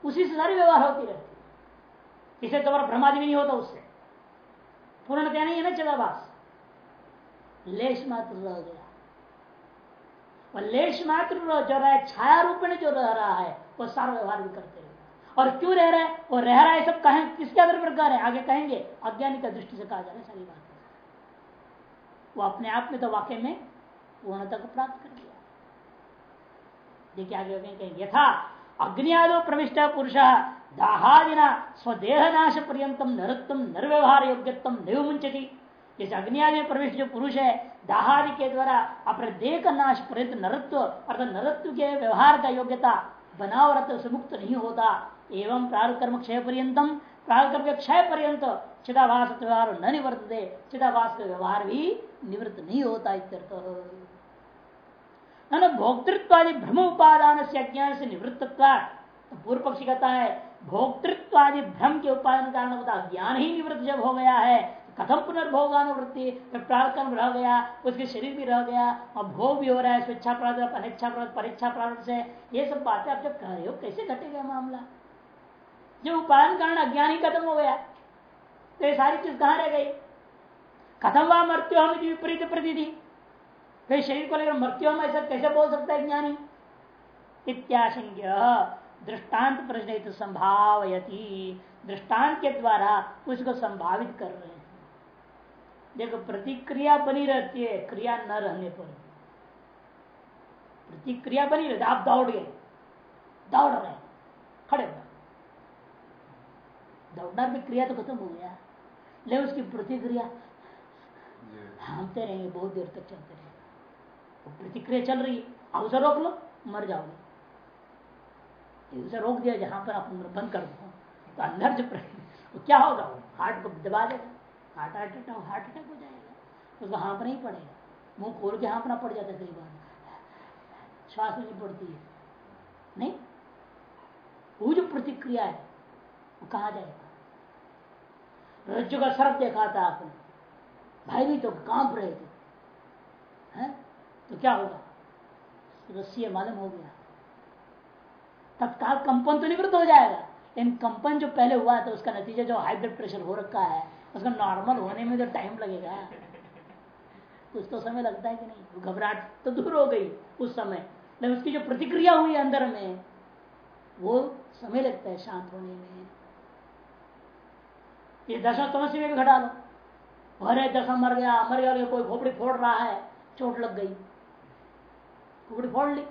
उसी से सारी व्यवहार होती रहती है। इसे तो भ्रमादि भी नहीं होता उससे। पूर्णतया नहीं है ना चिदाभास लेश मात्र रह गया। और लेश मात्र जो रहा है, छाया रूप में जो रह रहा है, वो सारा व्यवहार भी करते रहे। और क्यों रह रहा है? वो रह रहा है सब कहें, किसके आधार पर कह रहे हैं? आगे कहेंगे, अज्ञानी का दृष्टि से कहा जा रहा है, सारी बात। वो अपने आप में तो वाक्य में पूर्णता को प्राप्त कर लिया। देखिए आगे कहेंगे, यथा अग्नियादो प्रविष्ट पुरुष, दाहादिना स्वदेह नाश पर्यतम नरत्व निर्व्यवहार योग्यत्म मुंचती जैसे अग्नियादि में प्रवेश जो पुरुष है, दाहादि के द्वारा अपने देह का नाश पर्यंत नरत्व, अर्थात नरत्व के व्यवहार का योग्यता बनाव रहते से मुक्त नहीं होता। एवं प्रारुकर्म क्षय पर्यतम प्रारुकर्म के क्षय पर्यंत चिदाभास व्यवहार न निवर्तते, चिदाभास का व्यवहार भी निवृत्त नहीं होता भोक्तृत्वादि भ्रम उपादान से अज्ञान से निवृत्तत्व तो पूर्व पक्षी कहता है, भोक्तृत्वादि भ्रम के उपादान कारण होता ज्ञान ही निवृत्त जब हो गया है कथम पुनर्भोगानुवृत्ति? प्रार्थना रह गया, उसके शरीर भी रह गया, और भोग भी हो रहा है, स्वेच्छा प्रार्थ अनिच्छा प्रार्थ परीक्षा प्रार्थ से। ये सब बातें आप जब कह रहे हो, कैसे घटेगा मामला? जो उपायन कारण अज्ञान ही खत्म हो गया तो ये सारी चीज़ कहाँ रह गई? कथम वह मृत्यु हम विपरीत प्रति कई शरीर को लेकर मृत्यु हम ऐसा कैसे बोल सकता है ज्ञानी इत्याशंक्य। दृष्टांत प्रश्न संभावयती। दृष्टांत के द्वारा उसको संभावित कर रहे देखो प्रतिक्रिया बनी रहती है क्रिया न रहने पर प्रतिक्रिया बनी रहती आप दौड़ गए दौड़ रहे खड़े हो दौड़ना भी क्रिया तो खत्म हो गया ले उसकी प्रतिक्रिया हमते रहेंगे बहुत देर तक चलते रहेगा वो प्रतिक्रिया चल रही है अब उसे रोक लो मर जाओगे उसे रोक दिया जहाँ पर आप बंद कर दो तो अंदर जो वो क्या होगा वो हार्ट को दबा देगा हार्ट अटैक हार्ट अटैक हो जाएगा। उसको हाँपना ही पड़ेगा। मुँह खोल के हाँपना पड़ जाता है कई बार। श्वास नहीं पड़ती है। नहीं? वो जो प्रतिक्रिया है, वो कहा जाएगा? रज्जु का सर्प देखा था आपने। भाई भी तो काँप रहे थे। हैं? तो क्या होगा? रस्सी मालूम हो गया। तत्काल कंपन तो निवृत्त हो जाएगा। लेकिन कंपन जो पहले हुआ था, उसका नतीजा जो हाई ब्लड प्रेशर हो रखा है उसका नॉर्मल होने में जो टाइम लगेगा कुछ तो समय लगता है कि नहीं? घबराहट तो दूर हो गई उस समय। लेकिन उसकी जो प्रतिक्रिया हुई अंदर में, वो समय लगता है शांत होने में। ये दशा समस्या में भी घटा लो। अरे दशा मर गया मर गया कोई खोपड़ी फोड़ रहा है, चोट लग गई। खोपड़ी फोड़ ली,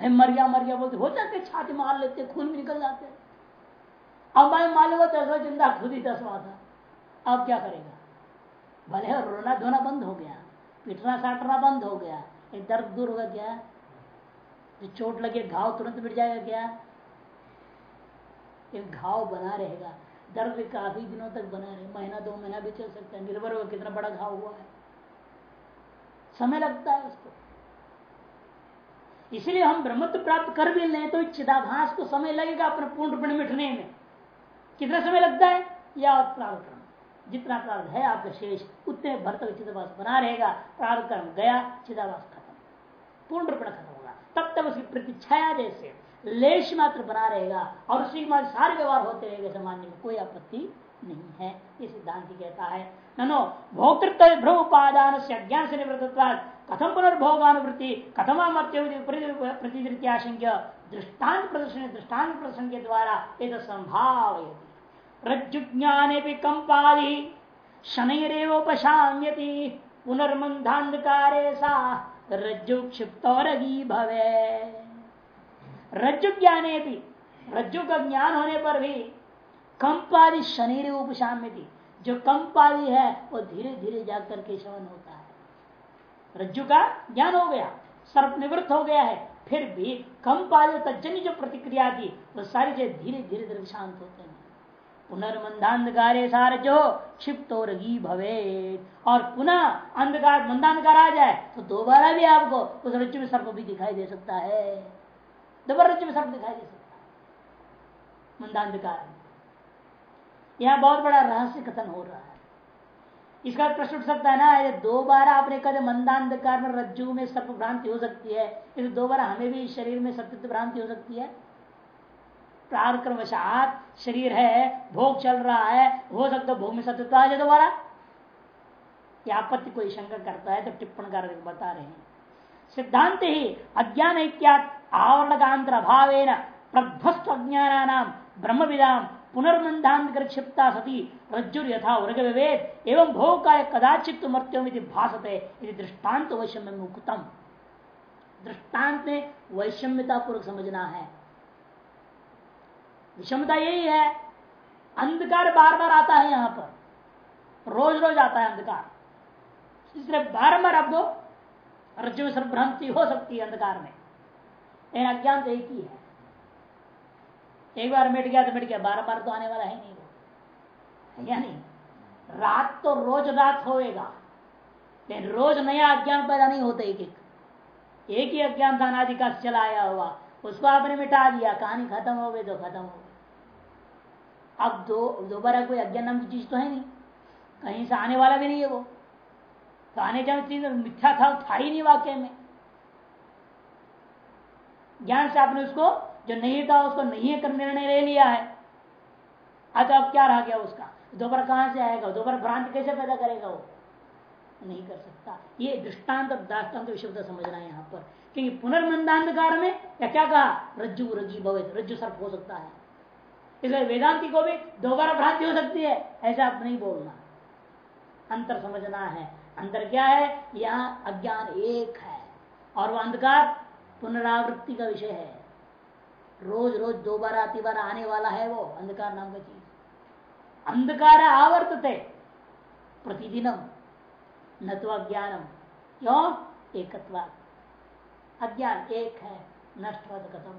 है, मर गया मर गया, बोलते, हो जाते, छाती मार लेते, खून भी निकल जाते। अब मैं मालूम दसवा ज़िंदा, खुद ही दसवा था। अब क्या करेगा? भले रोना धोना बंद हो गया, पिटना साटना बंद हो गया, एक दर्द दूर होगा क्या? जो चोट लगे, घाव तुरंत मिट जाएगा क्या? एक घाव बना रहेगा, दर्द काफ़ी दिनों तक बना रहे, महीना, दो महीना भी चल सकता है, निर्भर होगा कितना बड़ा घाव हुआ है। समय लगता है उसको। इसलिए हम ब्रह्मत्व प्राप्त कर भी लें तो चिदाभास को समय लगेगा अपने पूर्ण रूप मिटने में। कितना समय लगता है? या कर्म जितना प्रार्थ है आपका शेष, उतने भर तक चिदाभास बना रहेगा प्रारंभ कर्म गया, चिदाभास खत्म। पूर्ण रूप खत्म होगा। तब तक उसकी प्रतिच्छाया जैसे लेश मात्र बना रहेगा और उसी के सारे व्यवहार होते रहेंगे सामान्य में, कोई आपत्ति नहीं है। ये सिद्धांत कहता है। ननो, भोक्तृत्व भ्रम उपादान से अज्ञान से निवृत्त कथम पुनर्भोगानुवृत्ति कथम प्रतिदृत्याशंक्य दृष्टान प्रदर्शन दृष्टांत प्रदर्शन के द्वारा ये संभाव रज्जु ज्ञाने भी कंपादि शनैरेवोपशाम्यति पुनर्मंधांधकारे सा रज्जु क्षिप्तौरगी भवे रज्जु ज्ञाने भी रज्जु का ज्ञान होने पर भी कंपादि शनि उपशाम्य जो कंपादि है, वो धीरे धीरे जाकर के शवन होता है। रज्जु का ज्ञान हो गया सर्प निवृत्त हो गया है, फिर भी कंपादि तजन्य जो प्रतिक्रिया थी वो सारी चीज़ धीरे धीरे धीरे शांत होते हैं। पुनर्मंदांधकारे सार जो क्षिप्त रगी भवे और पुनः अंधकार मंदांधकार आ जाए तो दोबारा भी आपको उस रज्जु में सर्प भी दिखाई दे सकता है। दोबारा रज्जु में सर्प दिखाई दे सकता है। मंदांधकार यहाँ बहुत बड़ा रहस्य कथन हो रहा है। इसका प्रश्न उठ सकता है ना, ये दो बार आपने कहा मंदांधकार में रज्जु में सर्प भ्रांति हो सकती है? इस दो बार हमें भी शरीर में सत्य भ्रांति हो सकती है? प्रारक्रमशात शरीर है, भोग चल रहा है, हो सकता भोग में सत्यता आ जाए दोबारा। आपत्ति कोई शंका करता है तो टिप्पण कर बता रहे हैं। सिद्धांत ही अज्ञान ऐक्यात आवरणकांतर अभाव प्रध्वस्त अज्ञान ब्रह्म विदाम पुनर्मंधांत क्षिप्ता सती रज्जुर यथा वर्ग विवेद एवं भोग का कदाचित मृत्यु भाषते दृष्टांत वैषम्य मुक्तम दृष्टांत में वैषम्यता पूर्वक समझना है। विषमता यही है। अंधकार बार बार आता है यहाँ पर। रोज रोज आता है अंधकार। इसलिए बार बार आपको रज्जु में हो सकती है अंधकार में, लेकिन अज्ञान तो एक ही है। एक बार मिट गया तो मिट गया बार बार तो आने वाला है नहीं वो। या नहीं? रात तो रोज रात होएगा, लेकिन रोज नया अज्ञान पैदा नहीं होता एक एक एक ही अज्ञान था अनादि का चला आया हुआ, उसको आपने मिटा दिया, कहानी खत्म हो गई तो खत्म हो गई। अब दो, दोबारा कोई अज्ञान नाम की चीज़ तो है नहीं। कहीं से आने वाला भी नहीं है वो। तो आने जाने चीज़ मिथ्या था था ही नहीं वाक्य में। ज्ञान से आपने उसको, जो नहीं था, उसको नहीं कर निर्णय ले लिया है। आज अब क्या रह गया उसका? दोबारा कहाँ से आएगा? दोबारा भ्रांति कैसे पैदा करेगा वो? नहीं कर सकता। ये दृष्टांत और दाष्टान्त विषय समझना है यहाँ पर। क्योंकि पुनर्मंदांधकार में, या क्या कहा? रज्जु रज़ी भवे रज्जु सर्प हो सकता है। इसलिए वेदांति को भी दोबारा भ्रांति हो सकती है, ऐसा आप नहीं बोलना। अंतर समझना है। अंतर क्या है? यहाँ अज्ञान एक है और वह अंधकार पुनरावृत्ति का विषय है। रोज रोज दोबारा तीबारा आने वाला है वो अंधकार नाम का चीज़। अंधकार आवर्तते प्रतिदिनम, न तो अज्ञानम। क्यों? एकत्वा अज्ञान एक है, नष्ट खत्म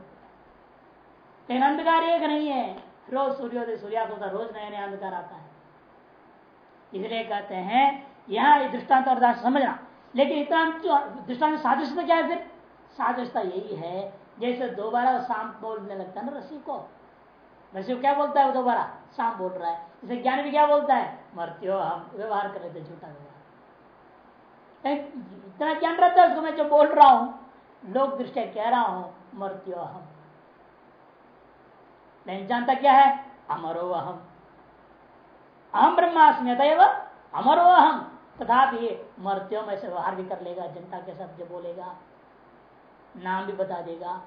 लेकिन अंधकार एक नहीं है। रोज सूर्योदय सूर्यास्त होता रोज नया नया अंधकार आता है। इसलिए कहते हैं, यहाँ दृष्टांत और समझना। लेकिन इतना दृष्टांत सादृश्यता क्या है फिर? सादृश्यता यही है, जैसे दोबारा शाम बोलने लगता है ना रसी को। रसी को क्या बोलता है वो दोबारा? शाम बोल रहा है। इसे ज्ञान भी क्या बोलता है? मरत्यो हम व्यवहार कर लेते झूठा व्यवहार। इतना ज्ञान रहता है उसको मैं जो बोल रहा हूँ, लोक दृष्टि कह रहा हूँ, मरत्यो हम। नहीं जानता क्या है? अमरो अहम। अहम ब्रह्मास्मि अतएव अमरो अहम। तथापि मरत्यो में से व्यवहार भी कर लेगा, जनता के साथ जो बोलेगा, नाम भी बता देगा।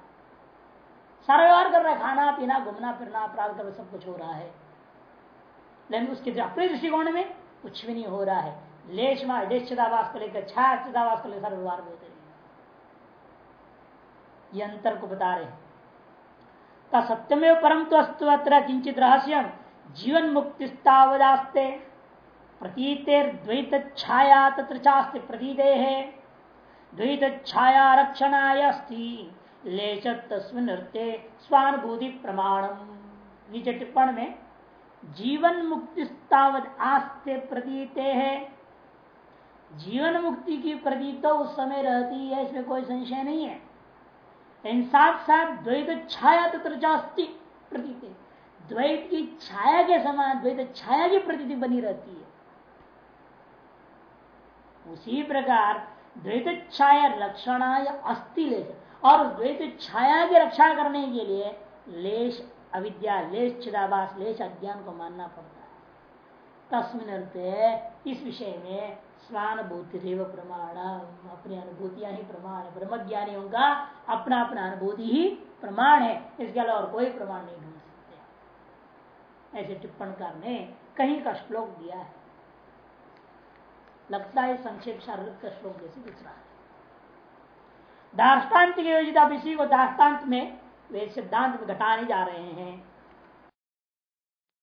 सारा व्यवहार कर रहा है, खाना, पीना, घूमना, फिरना, अपराध कर सब कुछ हो रहा है। लेकिन उसके अपने दृष्टिकोण में कुछ भी नहीं हो रहा है। लेश लेश को लेकर, छाया चिदावास को लेकर सारे व्यवहार बोलते ये अंतर को बता रहे हैं। सत्यमेव परम तो अस्तु अत्र किंचित रहस्य। जीवन मुक्तिस्तावदास्ते प्रतीतेर द्वैत छाया तत्र चास्ते प्रतीते। है द्वैत छाया रक्षणाय लेच तस्मिन स्वानुभूति प्रमाणम नीचे टिप्पण में जीवन मुक्ति आस्ते प्रतीते। है जीवन मुक्ति की प्रतीत उस समय रहती है, इसमें कोई संशय नहीं है। लेकिन साथ साथ द्वैत छाया तत्र जास्ती प्रतीत। द्वैत की छाया के समान, द्वैत छाया की प्रतीति बनी रहती है। उसी प्रकार द्वैत छाया रक्षणाय अस्थि ले और द्वैत छाया की रक्षा करने के लिए लेश अविद्या, लेश चिदाभास, लेश अज्ञान को मानना पड़ता है। तस्मिन इस विषय में स्वानुभूति प्रमाण। अपनी अनुभूतियाँ ही प्रमाण है। ब्रह्म ज्ञानियों का अपना अपना अनुभूति ही प्रमाण है। इसके अलावा और कोई प्रमाण नहीं ढूंढ सकते। ऐसे टिप्पणकार ने कहीं का श्लोक दिया है। लगता है संक्षेप शारीरिक का श्लोक जैसे दिख रहा है। दार्ष्टान्त की योजित आप इसी को दार्ष्टान्त में वे सिद्धांत में घटाने जा रहे हैं।